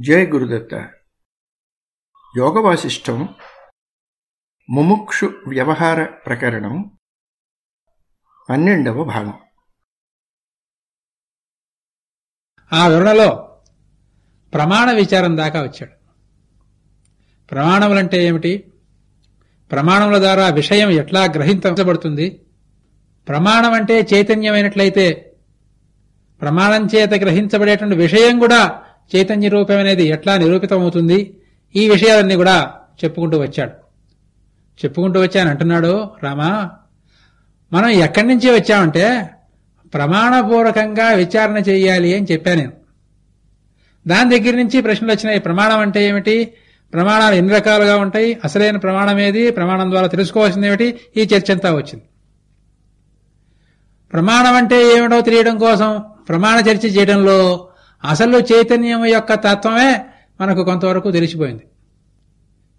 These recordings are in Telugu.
జయ గురుదత్త. యోగవాసిష్టం ముముక్షు వ్యవహార ప్రకరణం పన్నెండవ భాగం. ఆ వివరణలో ప్రమాణ విచారం దాకా వచ్చాడు. ప్రమాణములంటే ఏమిటి? ప్రమాణముల ద్వారా విషయం ఎట్లా గ్రహించబడుతుంది? ప్రమాణం అంటే చైతన్యమైనట్లయితే ప్రమాణం చేత గ్రహించబడేటువంటి విషయం కూడా చైతన్య రూపం అనేది ఎట్లా నిరూపితమవుతుంది? ఈ విషయాలన్నీ కూడా చెప్పుకుంటూ వచ్చాడు. చెప్పుకుంటూ వచ్చాను అంటున్నాడు రామా మనం ఎక్కడి నుంచి వచ్చామంటే ప్రమాణపూర్వకంగా విచారణ చేయాలి అని చెప్పాను నేను. దాని దగ్గర నుంచి ప్రశ్నలు వచ్చినాయి. ప్రమాణం అంటే ఏమిటి? ప్రమాణాలు ఎన్ని రకాలుగా ఉంటాయి? అసలైన ప్రమాణం ఏది? ప్రమాణం ద్వారా తెలుసుకోవాల్సింది ఏమిటి? ఈ చర్చ అంతా వచ్చింది. ప్రమాణం అంటే ఏమిటో తెలియడం కోసం ప్రమాణ చర్చ చేయడంలో అసలు చైతన్యం యొక్క తత్వమే మనకు కొంతవరకు తెలిసిపోయింది.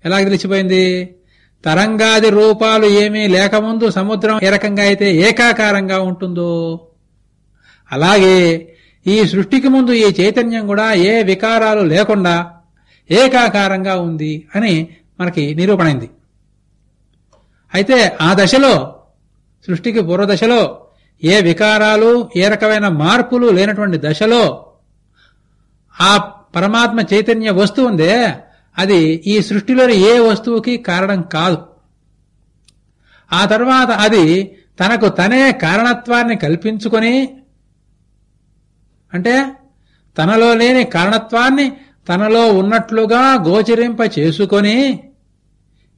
ఎలా తెలిసిపోయింది? తరంగాది రూపాలు ఏమీ లేకముందు సముద్రం ఏ రకంగా అయితే ఏకాకారంగా ఉంటుందో అలాగే ఈ సృష్టికి ముందు ఈ చైతన్యం కూడా ఏ వికారాలు లేకుండా ఏకాకారంగా ఉంది అని మనకి నిరూపణైంది. అయితే ఆ దశలో సృష్టికి పూర్వదశలో ఏ వికారాలు ఏ రకమైన మార్పులు లేనటువంటి దశలో ఆ పరమాత్మ చైతన్య వస్తువు ఉందే అది ఈ సృష్టిలోని ఏ వస్తువుకి కారణం కాదు. ఆ తర్వాత అది తనకు తనే కారణత్వాన్ని కల్పించుకొని అంటే తనలో లేని కారణత్వాన్ని తనలో ఉన్నట్లుగా గోచరింప చేసుకొని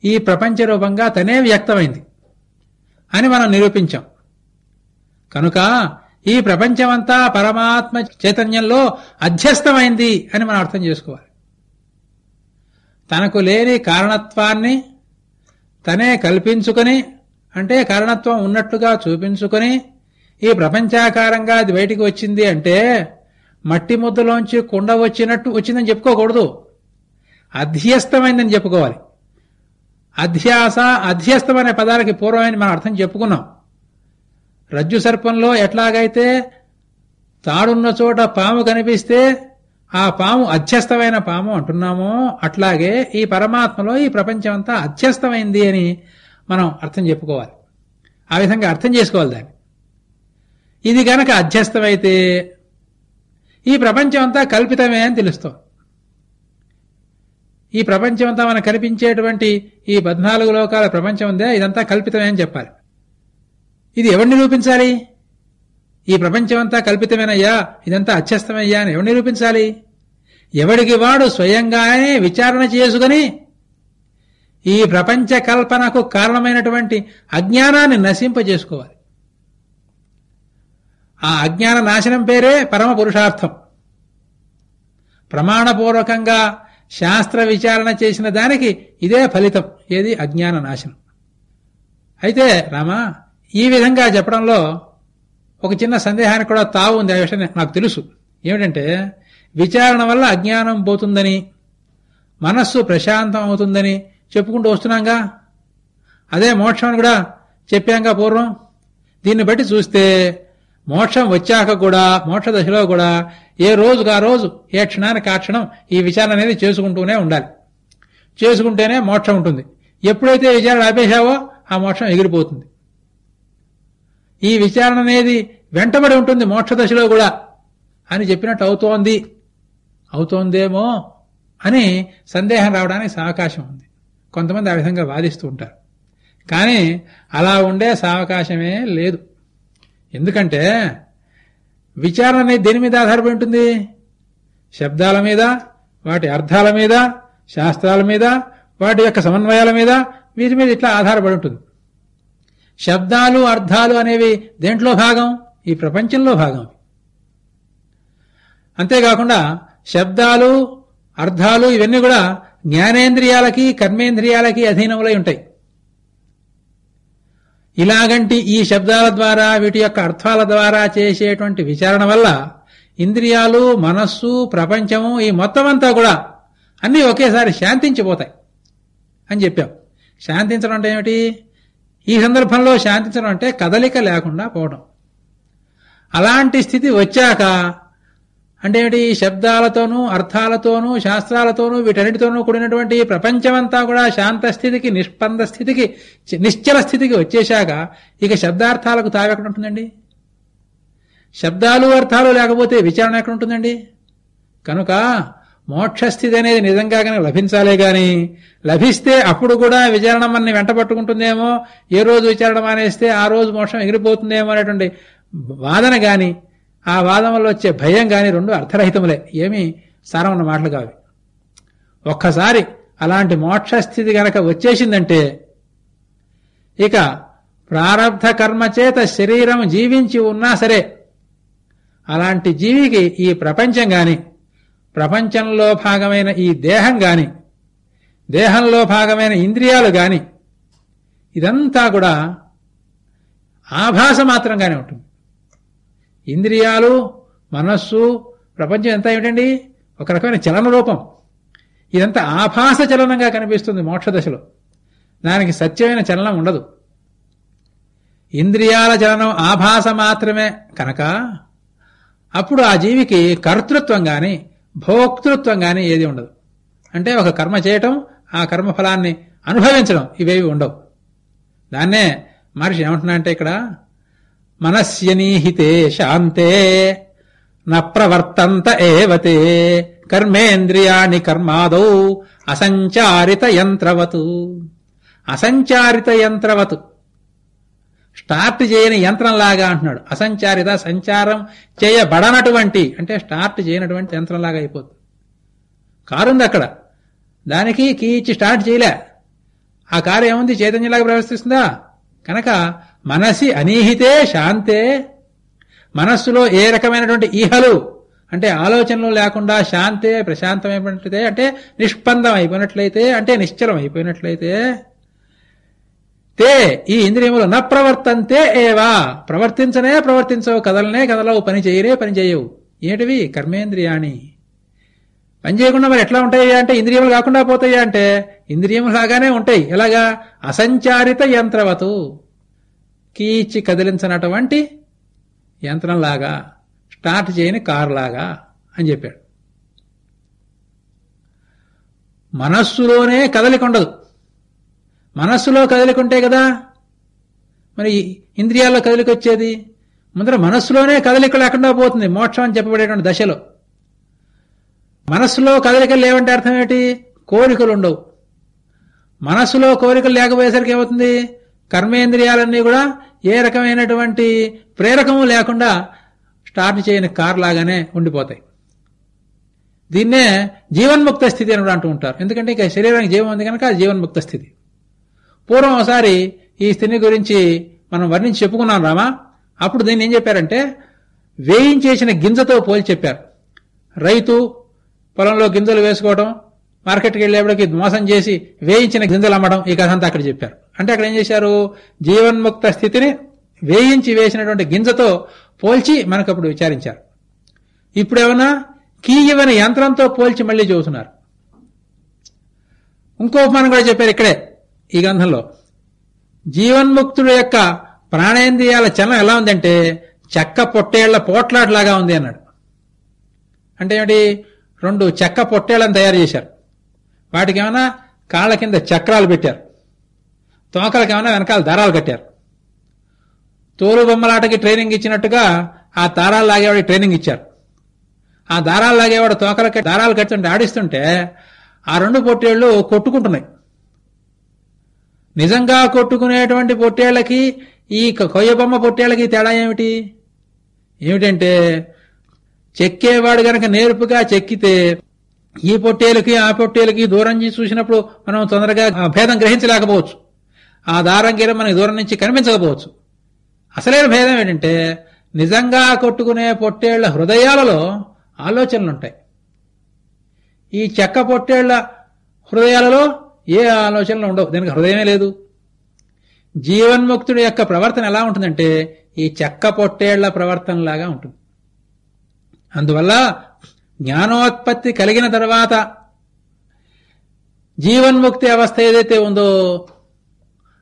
ఈ ప్రపంచ రూపంగా తనే వ్యక్తమైంది అని మనం నిరూపించాం. కనుక ఈ ప్రపంచమంతా పరమాత్మ చైతన్యంలో అధ్యస్థమైంది అని మనం అర్థం చేసుకోవాలి. తనకు లేని కారణత్వాన్ని తనే కల్పించుకొని అంటే కారణత్వం ఉన్నట్లుగా చూపించుకొని ఈ ప్రపంచాకారంగా అది బయటికి వచ్చింది అంటే మట్టి ముద్దలోంచి కుండ వచ్చినట్టు వచ్చిందని చెప్పుకోకూడదు. అధ్యస్థమైందని చెప్పుకోవాలి. అధ్యాస అధ్యస్థం పదాలకి పూర్వమైన మనం అర్థం చెప్పుకున్నాం. రజ్జు సర్పంలో ఎట్లాగైతే తాడున్న చోట పాము కనిపిస్తే ఆ పాము అధ్యస్థమైన పాము అంటున్నామో అట్లాగే ఈ పరమాత్మలో ఈ ప్రపంచం అంతా అధ్యస్థమైంది అని మనం అర్థం చెప్పుకోవాలి. ఆ విధంగా అర్థం చేసుకోవాలి దాన్ని. ఇది గనక అధ్యస్థమైతే ఈ ప్రపంచం అంతా కల్పితమే అని తెలుస్తాం. ఈ ప్రపంచం అంతా మనకు కనిపించేటువంటి ఈ పద్నాలుగు లోకాల ప్రపంచం ఉందే ఇదంతా కల్పితమే అని చెప్పాలి. ఇది ఎవరిని నిరూపించాలి? ఈ ప్రపంచమంతా కల్పితమేనయ్యా ఇదంతా అత్యస్తమయ్యా అని ఎవరు నిరూపించాలి? ఎవడికి వాడు స్వయంగానే విచారణ చేసుకుని ఈ ప్రపంచ కల్పనకు కారణమైనటువంటి అజ్ఞానాన్ని నశింపజేసుకోవాలి. ఆ అజ్ఞాన నాశనం పేరే పరమ పురుషార్థం ప్రమాణపూర్వకంగా శాస్త్ర విచారణ చేసిన దానికి ఇదే ఫలితం ఏది? అజ్ఞాన నాశనం. అయితే రామా ఈ విధంగా చెప్పడంలో ఒక చిన్న సందేహానికి కూడా తావు ఉంది ఆ విషయం నాకు తెలుసు. ఏమిటంటే విచారణ వల్ల అజ్ఞానం పోతుందని మనస్సు ప్రశాంతం అవుతుందని చెప్పుకుంటూ వస్తున్నాంగా? అదే మోక్షం కూడా చెప్పాంగా పూర్వం? దీన్ని బట్టి చూస్తే మోక్షం వచ్చాక కూడా మోక్ష దశలో కూడా ఏ రోజుకు ఆ రోజు ఏ క్షణానికి ఆ క్షణం ఈ విచారణ అనేది చేసుకుంటూనే ఉండాలి. చేసుకుంటేనే మోక్షం ఉంటుంది. ఎప్పుడైతే విచారణ ఆపేశావో ఆ మోక్షం ఎగిరిపోతుంది. ఈ విచారణ అనేది వెంటబడి ఉంటుంది మోక్షదశలో కూడా. అని చెప్పినట్టు అవుతోంది. అవుతోందేమో అని సందేహం రావడానికి సావకాశం ఉంది. కొంతమంది ఆ విధంగా వాదిస్తూ ఉంటారు. కానీ అలా ఉండే సావకాశమే లేదు. ఎందుకంటే విచారణ అనేది దేని మీద ఆధారపడి ఉంటుంది? శబ్దాల మీద వాటి అర్థాల మీద శాస్త్రాల మీద వాటి యొక్క సమన్వయాల మీద వీటి మీద ఇట్లా ఆధారపడి ఉంటుంది. శబ్దాలు అర్థాలు అనేవి దేంట్లో భాగం? ఈ ప్రపంచంలో భాగం. అంతేకాకుండా శబ్దాలు అర్థాలు ఇవన్నీ కూడా జ్ఞానేంద్రియాలకి కర్మేంద్రియాలకి అధీనములై ఉంటాయి. ఇలాగంటి ఈ శబ్దాల ద్వారా వీటి యొక్క అర్థాల ద్వారా చేసేటువంటి విచారణ వల్ల ఇంద్రియాలు మనస్సు ప్రపంచము ఈ మొత్తం అంతా కూడా అన్నీ ఒకేసారి శాంతించిపోతాయి అని చెప్పాం. శాంతించడం అంటే ఏమిటి? ఈ సందర్భంలో శాంతించడం అంటే కదలిక లేకుండా పోవడం. అలాంటి స్థితి వచ్చాక అంటే ఏమిటి? శబ్దాలతోనూ అర్థాలతోనూ శాస్త్రాలతోనూ వీటన్నిటితోనూ కూడినటువంటి ఈ ప్రపంచమంతా కూడా శాంత స్థితికి నిష్పంద స్థితికి నిశ్చల స్థితికి వచ్చేశాక ఇక శబ్దార్థాలకు తావెక్కడ ఉంటుందండి? శబ్దాలు అర్థాలు లేకపోతే విచారణ ఎక్కడ ఉంటుందండి? కనుక మోక్షస్థితి అనేది నిజంగా కనుక లభించాలే గాని లభిస్తే అప్పుడు కూడా విచారణ మనని వెంట పట్టుకుంటుందేమో ఏ రోజు విచారణ మానేస్తే ఆ రోజు మోక్షం ఎగిరిపోతుందేమో అనేటువంటి వాదన గాని ఆ వాదన వల్ల వచ్చే భయం గాని రెండు అర్థరహితములే. ఏమీ సారం ఉన్న మాటలు కావి. ఒక్కసారి అలాంటి మోక్షస్థితి గనక వచ్చేసిందంటే ఇక ప్రారంధ కర్మ చేత శరీరం జీవించి ఉన్నా సరే అలాంటి జీవికి ఈ ప్రపంచం గాని ప్రపంచంలో భాగమైన ఈ దేహం గాని దేహంలో భాగమైన ఇంద్రియాలు గాని ఇదంతా కూడా ఆభాస మాత్రంగానే ఉంటుంది. ఇంద్రియాలు మనస్సు ప్రపంచం ఎంత ఏమిటండి? ఒక రకమైన చలన రూపం. ఇదంతా ఆభాస చలనంగా కనిపిస్తుంది మోక్ష దశలో. దానికి సత్యమైన చలనం ఉండదు. ఇంద్రియాల చలనం ఆభాస మాత్రమే కనుక అప్పుడు ఆ జీవికి కర్తృత్వం గాని భోక్తృత్వం కానీ ఏది ఉండదు. అంటే ఒక కర్మ చేయటం ఆ కర్మ ఫలాన్ని అనుభవించడం ఇవేవి ఉండవు. దాన్నే మహర్షి ఏమంటున్నా అంటే ఇక్కడ మనస్యనీహితే శాంతే నవర్తంత ఏవతే కర్మేంద్రియాణి కర్మాదౌ అసంచారిత యంత్రవతు. అసంచారిత యంత్రవతు స్టార్ట్ చేయని యంత్రంలాగా అంటున్నాడు. అసంచారిత సంచారం చేయబడనటువంటి అంటే స్టార్ట్ చేయనటువంటి యంత్రంలాగా అయిపోతుంది. కారుంది అక్కడ. దానికి కీ ఇచ్చి స్టార్ట్ చేయలే. ఆ కారు ఏముంది? చైతన్యంలాగా ప్రవర్తిస్తుందా? కనుక మనసి అనీహితే శాంతే మనస్సులో ఏ రకమైనటువంటి ఈహలు అంటే ఆలోచనలు లేకుండా శాంతే ప్రశాంతమైనట్లయితే అంటే నిష్పందం అయిపోయినట్లయితే అంటే నిశ్చలం అయిపోయినట్లయితే తే ఈ ఇంద్రియములు న ప్రవర్తంతే ఏవా? ప్రవర్తించనే ప్రవర్తించవు కదలనే కదలవు పని చేయరే పని చేయవు. ఏంటివి? కర్మేంద్రియాణి. పని చేయకుండా మరి ఎట్లా ఉంటాయి అంటే ఇంద్రియములు కాకుండా పోతాయి అంటే ఇంద్రియములు లాగానే ఉంటాయి. ఎలాగా? అసంచారిత యంత్రవతు. కీచి కదిలించనటువంటి యంత్రంలాగా. స్టార్ట్ చేయని కారులాగా అని చెప్పాడు. మనస్సులోనే కదలిక ఉండదు. మనస్సులో కదలికుంటే కదా? మరి ఇంద్రియాల్లో కదలికొచ్చేది? ముందర మనస్సులోనే కదలిక లేకుండా పోతుంది మోక్షం అని చెప్పబడేటువంటి దశలో. మనస్సులో కదలికలు లేవంటే అర్థం ఏమిటి? కోరికలు ఉండవు. మనస్సులో కోరికలు లేకపోయేసరికి ఏమవుతుంది? కర్మేంద్రియాలన్నీ కూడా ఏ రకమైనటువంటి ప్రేరకము లేకుండా స్టార్ట్ చేయని కార్ లాగానే ఉండిపోతాయి. దీన్నే జీవన్ముక్త స్థితి అని కూడా అంటూ ఉంటారు. ఎందుకంటే ఇక శరీరానికి జీవం ఉంది కనుక జీవన్ముక్త స్థితి. పూర్వం ఒకసారి ఈ స్థితిని గురించి మనం వర్ణించి చెప్పుకున్నాం రామా. అప్పుడు దీన్ని ఏం చెప్పారంటే వేయించేసిన గింజతో పోల్చి చెప్పారు. రైతు పొలంలో గింజలు వేసుకోవడం మార్కెట్కి వెళ్ళేప్పటికి మోసం చేసి వేయించిన గింజలు అమ్మడం ఈ కథ అంతా అక్కడ చెప్పారు. అంటే అక్కడ ఏం చేశారు? జీవన్ముక్త స్థితిని వేయించి వేసినటువంటి గింజతో పోల్చి మనకు అప్పుడు విచారించారు. ఇప్పుడేమన్నా కీయవని యంత్రంతో పోల్చి మళ్ళీ చూస్తున్నారు. ఇంకో ఉపమానం కూడా చెప్పారు ఇక్కడే. ఈ గ్రంథంలో జీవన్ముక్తుడు యొక్క ప్రాణేంద్రియాల చలనం ఎలా ఉందంటే చెక్క పొట్టేళ్ళ పోట్లాటలాగా ఉంది అన్నాడు. అంటే ఏమిటి? రెండు చెక్క పొట్టేళ్ళను తయారు చేశారు. వాటికి ఏమైనా కాళ్ళ కింద చక్రాలు పెట్టారు. తోకలకి ఏమైనా వెనకాల దారాలు కట్టారు. తోలు బొమ్మలాటకి ట్రైనింగ్ ఇచ్చినట్టుగా ఆ దారాలు లాగేవాడికి ట్రైనింగ్ ఇచ్చారు. ఆ దారాలు లాగేవాడు తోకలకి దారాలు కడుతుంటే ఆడిస్తుంటే ఆ రెండు పొట్టేళ్ళు కొట్టుకుంటున్నాయి. నిజంగా కొట్టుకునేటువంటి పొట్టేళ్ళకి ఈ కొయ్యబొమ్మ పొట్టేళ్ళకి తేడా ఏమిటి? ఏమిటంటే చెక్కేవాడు గనక నేర్పుగా చెక్కితే ఈ పొట్టేలకి ఆ పొట్టేలకి దూరం నుంచి చూసినప్పుడు మనం తొందరగా భేదం గ్రహించలేకపోవచ్చు. ఆ దారం గీరం మనకి దూరం నుంచి కనిపించకపోవచ్చు. అసలైన భేదం ఏంటంటే నిజంగా కొట్టుకునే పొట్టేళ్ళ హృదయాలలో ఆలోచనలుంటాయి. ఈ చెక్క పొట్టేళ్ళ హృదయాలలో ఏ ఆలోచనలు ఉండవు. దీనికి హృదయమే లేదు. జీవన్ముక్తుడి యొక్క ప్రవర్తన ఎలా ఉంటుందంటే ఈ చెక్క పొట్టేళ్ళ ప్రవర్తనలాగా ఉంటుంది. అందువల్ల జ్ఞానోత్పత్తి కలిగిన తర్వాత జీవన్ముక్తి అవస్థ ఏదైతే ఉందో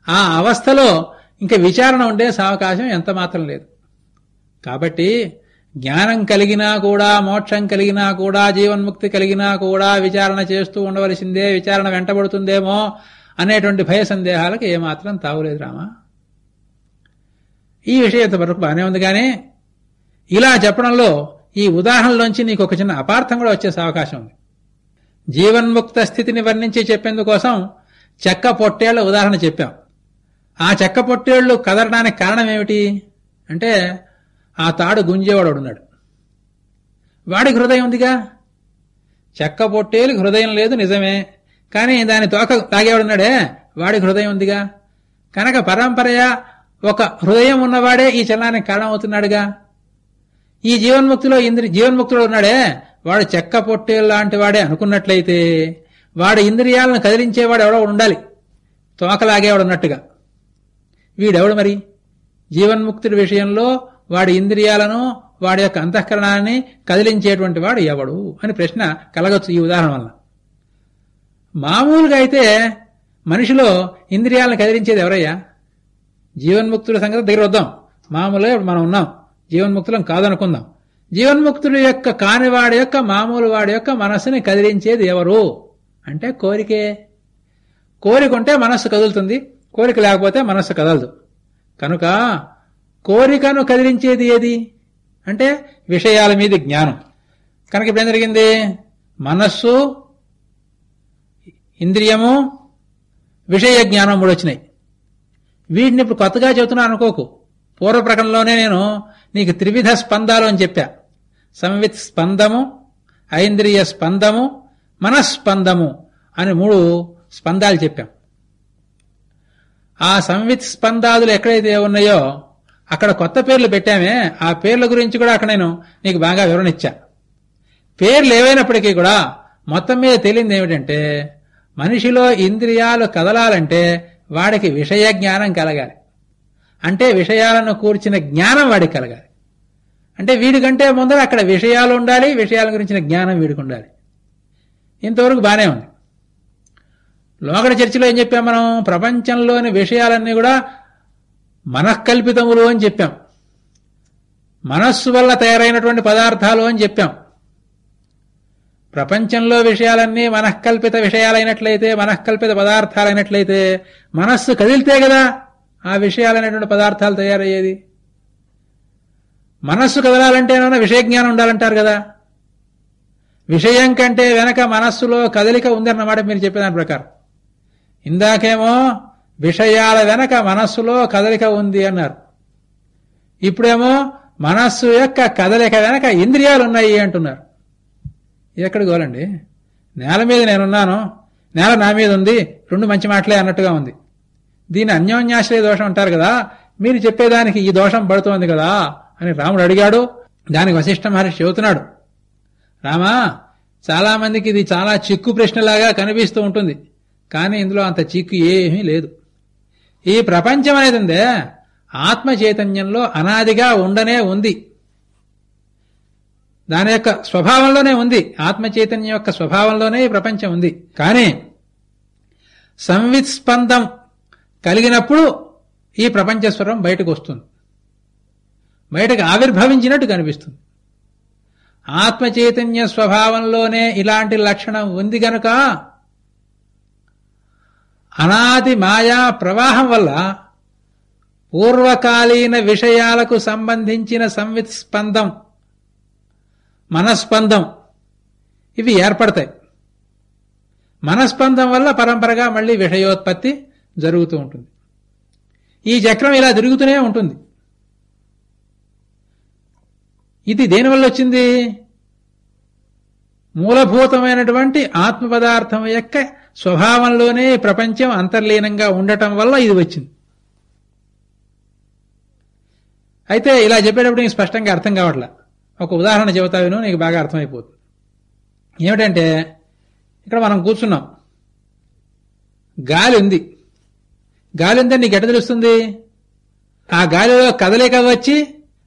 ఆ అవస్థలో ఇంకా విచారణ ఉండే సావకాశం ఎంత మాత్రం లేదు. కాబట్టి జ్ఞానం కలిగినా కూడా మోక్షం కలిగినా కూడా జీవన్ముక్తి కలిగినా కూడా విచారణ చేస్తూ ఉండవలసిందే విచారణ వెంటబడుతుందేమో అనేటువంటి భయ సందేహాలకు ఏమాత్రం తావులేదు రామా. ఈ విషయం వరకు బాగానే ఉంది కానీ ఇలా చెప్పడంలో ఈ ఉదాహరణలోంచి నీకు ఒక చిన్న అపార్థం కూడా వచ్చేసే అవకాశం ఉంది. జీవన్ముక్త స్థితిని వర్ణించి చెప్పేందుకోసం చెక్క పొట్టేళ్ళ ఉదాహరణ చెప్పాం. ఆ చెక్క పొట్టేళ్ళు కదలడానికి కారణం ఏమిటి? అంటే ఆ తాడు గుంజేవాడు ఉన్నాడు. వాడికి హృదయం ఉందిగా? చెక్క పొట్టేలు హృదయం లేదు నిజమే. కానీ దాని తోక లాగేవాడున్నాడే వాడికి హృదయం ఉందిగా? కనుక పరంపరయ ఒక హృదయం ఉన్నవాడే ఈ చలనానికి కారణమవుతున్నాడుగా? ఈ జీవన్ముక్తిలో ఇంద్రి జీవన్ముక్తుడు ఉన్నాడే? వాడు చెక్క పొట్టేలు లాంటి వాడే అనుకున్నట్లయితే వాడు ఇంద్రియాలను కదిలించేవాడు ఎవడో ఉండాలి. తోకలాగేవాడు ఉన్నట్టుగా. వీడెవడు మరి? జీవన్ముక్తుడి విషయంలో వాడి ఇంద్రియాలను వాడి యొక్క అంతఃకరణాన్ని కదిలించేటువంటి వాడు ఎవడు? అని ప్రశ్న కలగచ్చు ఈ ఉదాహరణ వల్ల. మామూలుగా అయితే మనిషిలో ఇంద్రియాలను కదిలించేది ఎవరయ్యా? జీవన్ముక్తుల సంగతి దగ్గర వద్దాం. మామూలుగా మనం ఉన్నాం. జీవన్ముక్తులం కాదనుకుందాం. జీవన్ముక్తుడి యొక్క కానివాడి యొక్క మామూలు వాడి యొక్క మనస్సుని కదిలించేది ఎవరు? అంటే కోరికే. కోరిక ఉంటే మనస్సు కదులుతుంది. కోరిక లేకపోతే మనస్సు కదలదు. కనుక కోరికను కదిలించేది ఏది? అంటే విషయాల మీద జ్ఞానం. కనుక ఇప్పుడు ఏం జరిగింది? మనస్సు ఇంద్రియము విషయ జ్ఞానం మూడు వచ్చినాయి. వీటిని ఇప్పుడు కొత్తగా చెబుతున్నాను అనుకోకు. పూర్వ ప్రకటనలోనే నేను నీకు త్రివిధ స్పందాలు అని చెప్పా. సంవిత్ స్పందము ఐంద్రియ స్పందము మనస్పందము అని మూడు స్పందాలు చెప్పాం. ఆ సంవిత్ స్పందాదులు ఎక్కడైతే ఉన్నాయో అక్కడ కొత్త పేర్లు పెట్టామే. ఆ పేర్ల గురించి కూడా అక్కడ నేను నీకు బాగా వివరణ ఇచ్చా. పేర్లు ఏవైనప్పటికీ కూడా మొత్తం మీద తేలింది ఏమిటంటే మనిషిలో ఇంద్రియాలు కదలాలంటే వాడికి విషయ జ్ఞానం కలగాలి. అంటే విషయాలను కూర్చిన జ్ఞానం వాడికి కలగాలి. అంటే వీడికంటే ముందర అక్కడ విషయాలు ఉండాలి విషయాల గురించిన జ్ఞానం వీడికి ఉండాలి. ఇంతవరకు బానే ఉంది. లోకడ చర్చిలో ఏం చెప్పాం మనం? ప్రపంచంలోని విషయాలన్నీ కూడా మనఃకల్పితములు అని చెప్పాం. మనస్సు వల్ల తయారైనటువంటి పదార్థాలు అని చెప్పాం. ప్రపంచంలో విషయాలన్నీ మనఃకల్పిత విషయాలైనట్లయితే మనఃకల్పిత పదార్థాలైనట్లయితే మనస్సు కదిలితే కదా ఆ విషయాలైనటువంటి పదార్థాలు తయారయ్యేది. మనస్సు కదలాలంటే ఏమైనా విషయ జ్ఞానం ఉండాలంటారు కదా. విషయం కంటే వెనక మనస్సులో కదలిక ఉందన్నమాట మీరు చెప్పేదాని ప్రకారం. ఇందాకేమో విషయాల వెనక మనస్సులో కదలిక ఉంది అన్నారు. ఇప్పుడేమో మనస్సు యొక్క కదలిక వెనక ఇంద్రియాలు ఉన్నాయి అంటున్నారు. ఎక్కడ గోలండి? నేల మీద నేనున్నాను నేల నా మీద ఉంది రెండు మంచి మాటలే అన్నట్టుగా ఉంది. దీని అన్యోన్యాశ్రయ దోషం అంటారు కదా మీరు చెప్పేదానికి ఈ దోషం పడుతోంది కదా అని రాముడు అడిగాడు. దానికి వశిష్ఠ మహర్షి చెబుతున్నాడు. రామా చాలా మందికి ఇది చాలా చిక్కు ప్రశ్నలాగా కనిపిస్తూ ఉంటుంది కానీ ఇందులో అంత చిక్కు ఏమీ లేదు. ఈ ప్రపంచం అనేది ఉందే. ఆత్మ చైతన్యంలో అనాదిగా ఉండనే ఉంది. దాని యొక్క స్వభావంలోనే ఉంది. ఆత్మ చైతన్యం యొక్క స్వభావంలోనే ఈ ప్రపంచం ఉంది. కానీ సంవిత్స్పందం కలిగినప్పుడు ఈ ప్రపంచ స్వరం బయటకు వస్తుంది. బయటకు ఆవిర్భవించినట్టు కనిపిస్తుంది. ఆత్మ చైతన్య స్వభావంలోనే ఇలాంటి లక్షణం ఉంది గనుక అనాది మాయా ప్రవాహం వల్ల పూర్వకాలీన విషయాలకు సంబంధించిన సంవిత్ స్పందం మనస్పందం ఇవి ఏర్పడతాయి. మనస్పందం వల్ల పరంపరగా మళ్ళీ విషయోత్పత్తి జరుగుతూ ఉంటుంది. ఈ చక్రం ఇలా తిరుగుతూనే ఉంటుంది. ఇది దేనివల్ల వచ్చింది? మూలభూతమైనటువంటి ఆత్మ పదార్థం యొక్క స్వభావంలోనే ప్రపంచం అంతర్లీనంగా ఉండటం వల్ల ఇది వచ్చింది. అయితే ఇలా చెప్పేటప్పుడు నీకు స్పష్టంగా అర్థం కావట్లా? ఒక ఉదాహరణ చెబుతావిను నీకు బాగా అర్థమైపోతుంది. ఏమిటంటే ఇక్కడ మనం కూర్చున్నాం. గాలి ఉంది. గాలి ఉందని నీకు ఎట్ట తెలుస్తుంది? ఆ గాలిలో కదలిక వచ్చి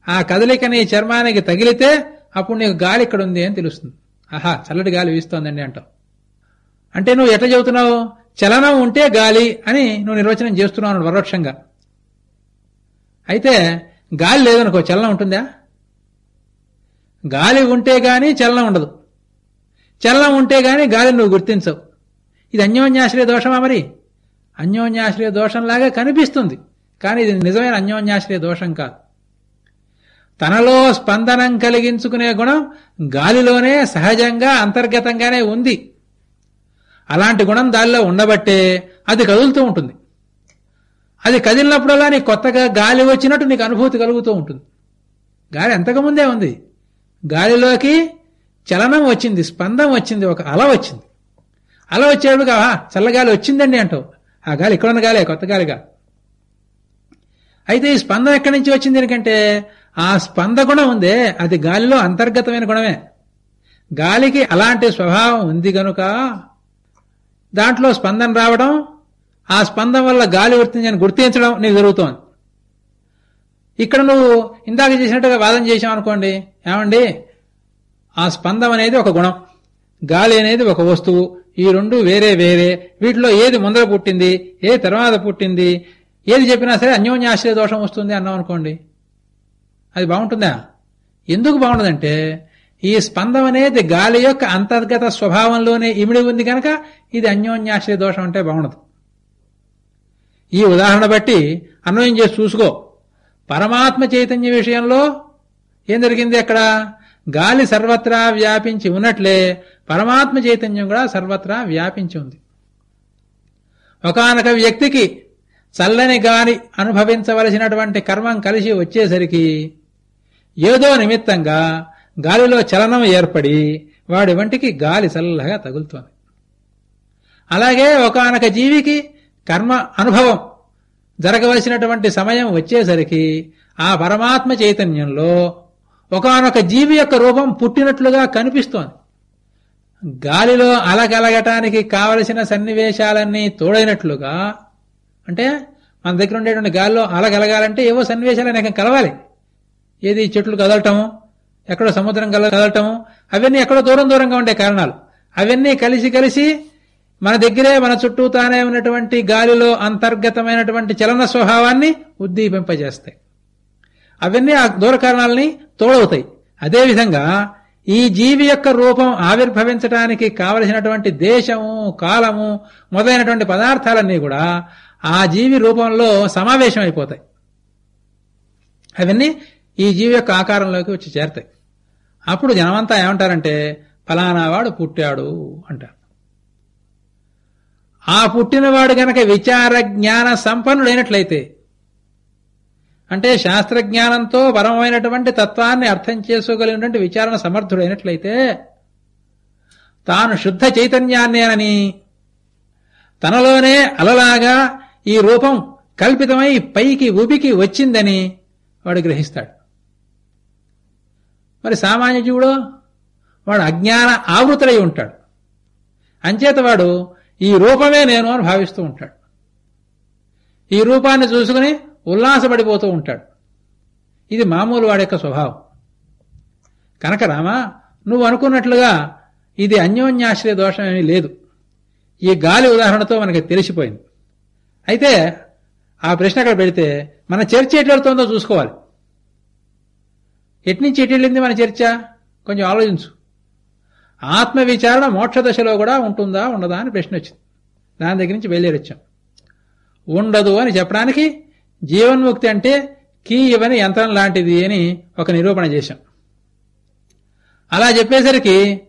ఆ కదలిక నీ చర్మానికి తగిలితే అప్పుడు నీకు గాలి ఇక్కడ ఉంది అని తెలుస్తుంది. ఆహా చల్లటి గాలి వీస్తోందండి అంటాం అంటే నువ్వు ఎట్లా చెబుతున్నావు? చలనం ఉంటే గాలి అని నువ్వు నిర్వచనం చేస్తున్నావు పరోక్షంగా. అయితే గాలి లేదనుకో చలనం ఉంటుందా? గాలి ఉంటే గాని చలనం ఉండదు. చలనం ఉంటే గాని గాలిని నువ్వు గుర్తించవు. ఇది అన్యోన్యాశ్రయ దోషమా మరి? అన్యోన్యాశ్రయ దోషంలాగా కనిపిస్తుంది. కానీ ఇది నిజమైన అన్యోన్యాశ్రయ దోషం కాదు. తనలో స్పందనం కలిగించుకునే గుణం గాలిలోనే సహజంగా అంతర్గతంగానే ఉంది. అలాంటి గుణం దానిలో ఉండబట్టే అది కదులుతూ ఉంటుంది. అది కదిలినప్పుడల్లా నీకు కొత్తగా గాలి వచ్చినట్టు నీకు అనుభూతి కలుగుతూ ఉంటుంది. గాలి ఎంతకుముందే ఉంది. గాలిలోకి చలనం వచ్చింది స్పందం వచ్చింది ఒక అల వచ్చింది. అల వచ్చేప్పుడు ఆహా చల్లగాలి వచ్చిందండి అంటావు. ఆ గాలి ఇక్కడ ఉన్న గాలే కొత్త గాలిగా. అయితే ఈ స్పందన ఎక్కడి నుంచి వచ్చింది ఎందుకంటే ఆ స్పంద గుణం ఉందే అది గాలిలో అంతర్గతమైన గుణమే. గాలికి అలాంటి స్వభావం ఉంది గనుక దాంట్లో స్పందన రావడం ఆ స్పందన వల్ల గాలి వర్తించని గుర్తించడం నీకు జరుగుతోంది. ఇక్కడ నువ్వు ఇందాక చేసినట్టుగా వాదన చేసాం అనుకోండి ఏమండి? ఆ స్పందం అనేది ఒక గుణం. గాలి అనేది ఒక వస్తువు. ఈ రెండు వేరే వేరే. వీటిలో ఏది ముందర పుట్టింది ఏది తర్వాత పుట్టింది ఏది చెప్పినా సరే అన్యోన్యాశ్రయ దోషం వస్తుంది అన్నాం అనుకోండి. అది బాగుంటుందా? ఎందుకు బాగుండదంటే ఈ స్పందం అనేది గాలి యొక్క అంతర్గత స్వభావంలోనే ఇమిడి ఉంది కనుక ఇది అన్యోన్యాశ్రయ దోషం అంటే బాగుండదు. ఈ ఉదాహరణ బట్టి అన్వయం చేసి చూసుకో. పరమాత్మ చైతన్య విషయంలో ఏం జరిగింది అక్కడ? గాలి సర్వత్రా వ్యాపించి ఉన్నట్లే పరమాత్మ చైతన్యం కూడా సర్వత్రా వ్యాపించి ఉంది. ఒకనొక వ్యక్తికి చల్లని గాలి అనుభవించవలసినటువంటి కర్మం కలిసి వచ్చేసరికి ఏదో నిమిత్తంగా గాలిలో చలనం ఏర్పడి వాడి వంటికి గాలి చల్లగా తగులుతోంది. అలాగే ఒకనొక జీవికి కర్మ అనుభవం జరగవలసినటువంటి సమయం వచ్చేసరికి ఆ పరమాత్మ చైతన్యంలో ఒకనొక జీవి యొక్క రూపం పుట్టినట్లుగా కనిపిస్తోంది. గాలిలో అలగలగటానికి కావలసిన సన్నివేశాలన్నీ తోడైనట్లుగా అంటే మన దగ్గర ఉండేటువంటి గాలిలో అలగలగాలంటే ఏవో సన్నివేశాలు అనేక కలవాలి. ఏది చెట్లు కదలటము ఎక్కడో సముద్రం కలగటం అవన్నీ ఎక్కడో దూరం దూరంగా ఉండే కారణాలు. అవన్నీ కలిసి కలిసి మన దగ్గరే మన చుట్టూ తానే ఉన్నటువంటి గాలిలో అంతర్గతమైనటువంటి చలన స్వభావాన్ని ఉద్దీపింపజేస్తాయి. అవన్నీ ఆ దూర కారణాలని తోడవుతాయి. అదేవిధంగా ఈ జీవి యొక్క రూపం ఆవిర్భవించడానికి కావలసినటువంటి దేశము కాలము మొదలైనటువంటి పదార్థాలన్నీ కూడా ఆ జీవి రూపంలో సమావేశం అయిపోతాయి అవన్నీ ఈ జీవి యొక్క ఆకారంలోకి వచ్చి చేరతాయి. అప్పుడు జనమంతా ఏమంటారంటే ఫలానావాడు పుట్టాడు అంటారు. ఆ పుట్టినవాడు గనక విచార జ్ఞాన సంపన్నుడైనట్లయితే అంటే శాస్త్రజ్ఞానంతో పరమైనటువంటి తత్వాన్ని అర్థం చేసుకోగలిగినటువంటి విచారణ సమర్థుడైనట్లయితే తాను శుద్ధ చైతన్యాన్నేనని తనలోనే అలలాగా ఈ రూపం కల్పితమై పైకి ఉబికి వచ్చిందని వాడు గ్రహిస్తాడు. మరి సామాన్య జీవుడు? వాడు అజ్ఞాన ఆవృతులై ఉంటాడు. అంచేత వాడు ఈ రూపమే నేను అని భావిస్తూ ఉంటాడు. ఈ రూపాన్ని చూసుకుని ఉల్లాసపడిపోతూ ఉంటాడు. ఇది మామూలు వాడి యొక్క స్వభావం. కనుక రామా నువ్వు అనుకున్నట్లుగా ఇది అన్యోన్యాశ్రయ దోషం ఏమీ లేదు. ఈ గాలి ఉదాహరణతో మనకి తెలిసిపోయింది. అయితే ఆ ప్రశ్న అక్కడ పెడితే మన చర్చ ఎటు చూసుకోవాలి. ఎట్నుంచి ఎటు మన చర్చ? కొంచెం ఆలోచించు. ఆత్మవిచారణ మోక్షదశలో మోక్ష దశలో కూడా ఉంటుందా ఉండదా అని ప్రశ్న వచ్చింది. దాని దగ్గర నుంచి బయలుదేరొచ్చాం. ఉండదు అని చెప్పడానికి జీవన్ముక్తి అంటే కీ ఇవని యంత్రం లాంటిది అని ఒక నిరూపణ చేశాం. అలా చెప్పేసరికి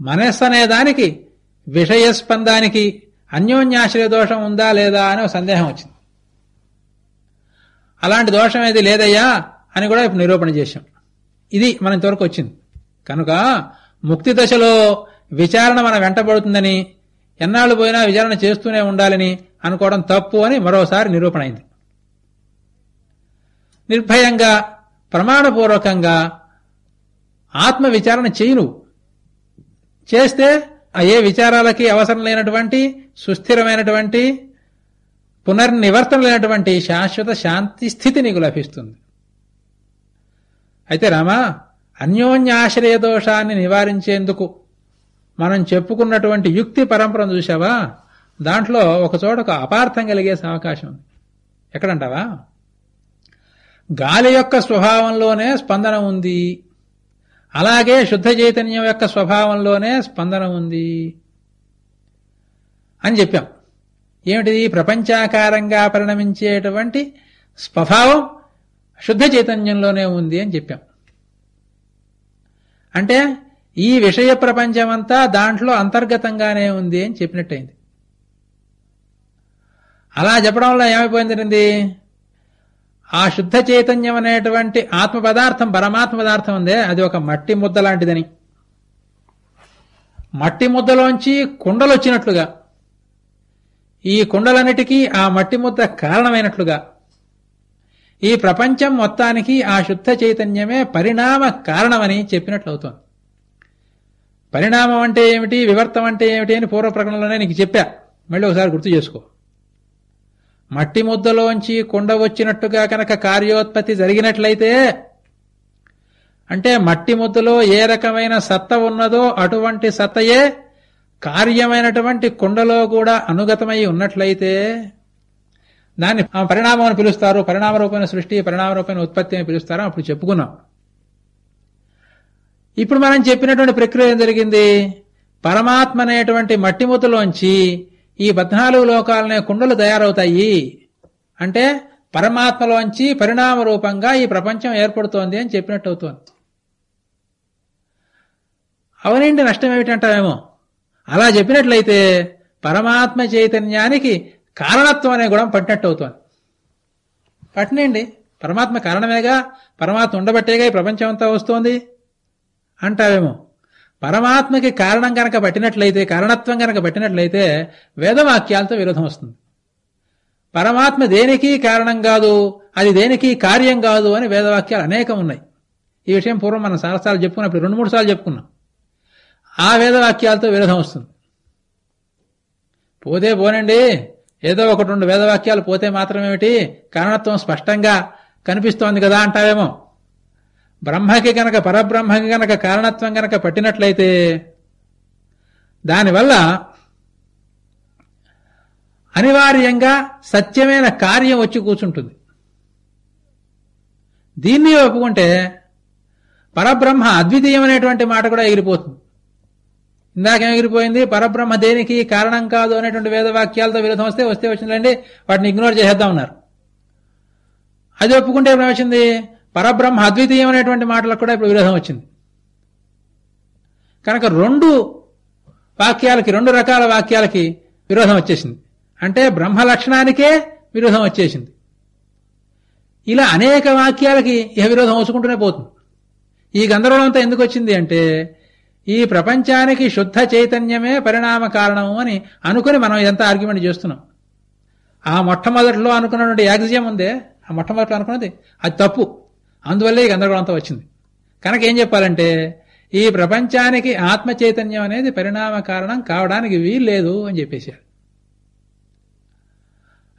మనస్సు అనే దానికి విషయస్పందానికి అన్యోన్యాశ్రయ దోషం ఉందా లేదా అని సందేహం వచ్చింది. అలాంటి దోషం ఏది లేదయ్యా అని కూడా ఇప్పుడు నిరూపణ చేశాం. ఇది మన ఇంతవరకు వచ్చింది. కనుక ముక్తి దశలో విచారణ మన వెంటబడుతుందని ఎన్నాళ్ళు పోయినా విచారణ చేస్తూనే ఉండాలని అనుకోవడం తప్పు అని మరోసారి నిరూపణ అయింది. నిర్భయంగా ప్రమాణపూర్వకంగా ఆత్మ విచారణ చేయి నువ్వు చేస్తే ఏ విచారాలకి అవసరం లేనటువంటి సుస్థిరమైనటువంటి పునర్నివర్తన లేనటువంటి శాశ్వత శాంతి స్థితి నీకు లభిస్తుంది. అయితే రామా అన్యోన్యాశ్రయ దోషాన్ని నివారించేందుకు మనం చెప్పుకున్నటువంటి యుక్తి పరంపరను చూసావా దాంట్లో ఒకచోట ఒక అపార్థం కలిగే అవకాశం ఉంది. ఎక్కడంటావా? గాలి యొక్క స్వభావంలోనే స్పందన ఉంది. అలాగే శుద్ధ చైతన్యం యొక్క స్వభావంలోనే స్పందన ఉంది. అని చెప్పాం. ఏమిటిది? ప్రపంచాకారంగా పరిణమించేటువంటి స్వభావం శుద్ధ చైతన్యంలోనే ఉంది అని చెప్పాం. అంటే ఈ విషయ ప్రపంచమంతా దాంట్లో అంతర్గతంగానే ఉంది అని చెప్పినట్టయింది. అలా చెప్పడం వల్ల ఏమైపోయింది ఆ శుద్ధ చైతన్యం అనేటువంటి ఆత్మ పదార్థం పరమాత్మ పదార్థం ఉందే అది ఒక మట్టి ముద్ద లాంటిదని. మట్టి ముద్దలోంచి కుండలు వచ్చినట్లుగా ఈ కుండలన్నిటికీ ఆ మట్టి ముద్ద కారణమైనట్లుగా. ఈ ప్రపంచం మొత్తానికి ఆ శుద్ధ చైతన్యమే పరిణామ కారణమని చెప్పినట్లవుతోంది. పరిణామం అంటే ఏమిటి? వివర్తం అంటే ఏమిటి అని పూర్వ ప్రకటనలోనే నీకు చెప్పా. మళ్ళీ ఒకసారి గుర్తు చేసుకో. మట్టి ముద్దలోంచి కుండ వచ్చినట్టుగా కనుక కార్యోత్పత్తి జరిగినట్లయితే అంటే మట్టి ముద్దలో ఏ రకమైన సత్త ఉన్నదో అటువంటి సత్తయే కార్యమైనటువంటి కుండలో కూడా అనుగతమై ఉన్నట్లయితే దాన్ని పరిణామం అని పిలుస్తారు పరిణామ రూపమైన సృష్టి పరిణామ రూపమైన ఉత్పత్తి అని పిలుస్తారు? అప్పుడు చెప్పుకున్నాం. ఇప్పుడు మనం చెప్పినటువంటి ప్రక్రియ ఏం జరిగింది? పరమాత్మ అనేటువంటి మట్టి ఈ పద్నాలుగు లోకాలనే కుండలు తయారవుతాయి. అంటే పరమాత్మలోంచి పరిణామ రూపంగా ఈ ప్రపంచం ఏర్పడుతోంది అని చెప్పినట్టు అవుతోంది. అవనండి నష్టం ఏమిటంటామేమో అలా చెప్పినట్లయితే పరమాత్మ చైతన్యానికి కారణత్వం అనే గుణం పట్టినట్టు అవుతోంది. పట్టినండి. పరమాత్మ కారణమేగా పరమాత్మ ఉండబట్టేగా ఈ ప్రపంచం అంతా వస్తోంది అంటావేమో. పరమాత్మకి కారణం కనుక పట్టినట్లయితే కారణత్వం కనుక పట్టినట్లయితే వేదవాక్యాలతో విరోధం వస్తుంది. పరమాత్మ దేనికి కారణం కాదు అది దేనికి కార్యం కాదు అని వేదవాక్యాలు అనేకం ఉన్నాయి. ఈ విషయం పూర్వం మనం సారసార్లు చెప్పుకున్నప్పుడు రెండు మూడు సార్లు చెప్పుకున్నాం. ఆ వేదవాక్యాలతో విరోధం వస్తుంది. పోతే పోనండి. ఏదో ఒకటి రెండు వేదవాక్యాలు పోతే మాత్రమేమిటి? కారణత్వం స్పష్టంగా కనిపిస్తోంది కదా అంటావేమో. బ్రహ్మకి గనక పరబ్రహ్మకి గనక కారణత్వం గనక పట్టినట్లయితే దానివల్ల అనివార్యంగా సత్యమైన కార్యం వచ్చి కూర్చుంటుంది. దీన్ని ఒప్పుకుంటే పరబ్రహ్మ అద్వితీయమైనటువంటి మాట కూడా ఎగిరిపోతుంది. ఇందాకేం ఎగిరిపోయింది. పరబ్రహ్మ దేనికి కారణం కాదు అనేటువంటి వేదవాక్యాలతో విరోధం వస్తే వస్తే వచ్చిందండి వాటిని ఇగ్నోర్ చేసేద్దాం ఉన్నారు అది ఒప్పుకుంటే ఏమైనా వచ్చింది? పరబ్రహ్మ అద్వితీయం అనేటువంటి మాటలకు కూడా ఇప్పుడు విరోధం వచ్చింది. కనుక రెండు వాక్యాలకి రెండు రకాల వాక్యాలకి విరోధం వచ్చేసింది. అంటే బ్రహ్మ లక్షణానికే విరోధం వచ్చేసింది. ఇలా అనేక వాక్యాలకి ఇహ విరోధం వచ్చుకుంటూనే పోతుంది. ఈ గందరగోళం అంతా ఎందుకు వచ్చింది అంటే ఈ ప్రపంచానికి శుద్ధ చైతన్యమే పరిణామ కారణము అని అనుకుని మనం ఇదంతా ఆర్గ్యుమెంట్ చేస్తున్నాం. ఆ మొట్టమొదటిలో అనుకున్నటువంటి యాక్సియం ఉందే? ఆ మొట్టమొదటిలో అనుకున్నది? అది తప్పు. అందువల్లే ఈ గందరగోళం అంతా వచ్చింది. కనుక ఏం చెప్పాలంటే ఈ ప్రపంచానికి ఆత్మ చైతన్యం అనేది పరిణామ కారణం కావడానికి వీల్లేదు అని చెప్పేశారు.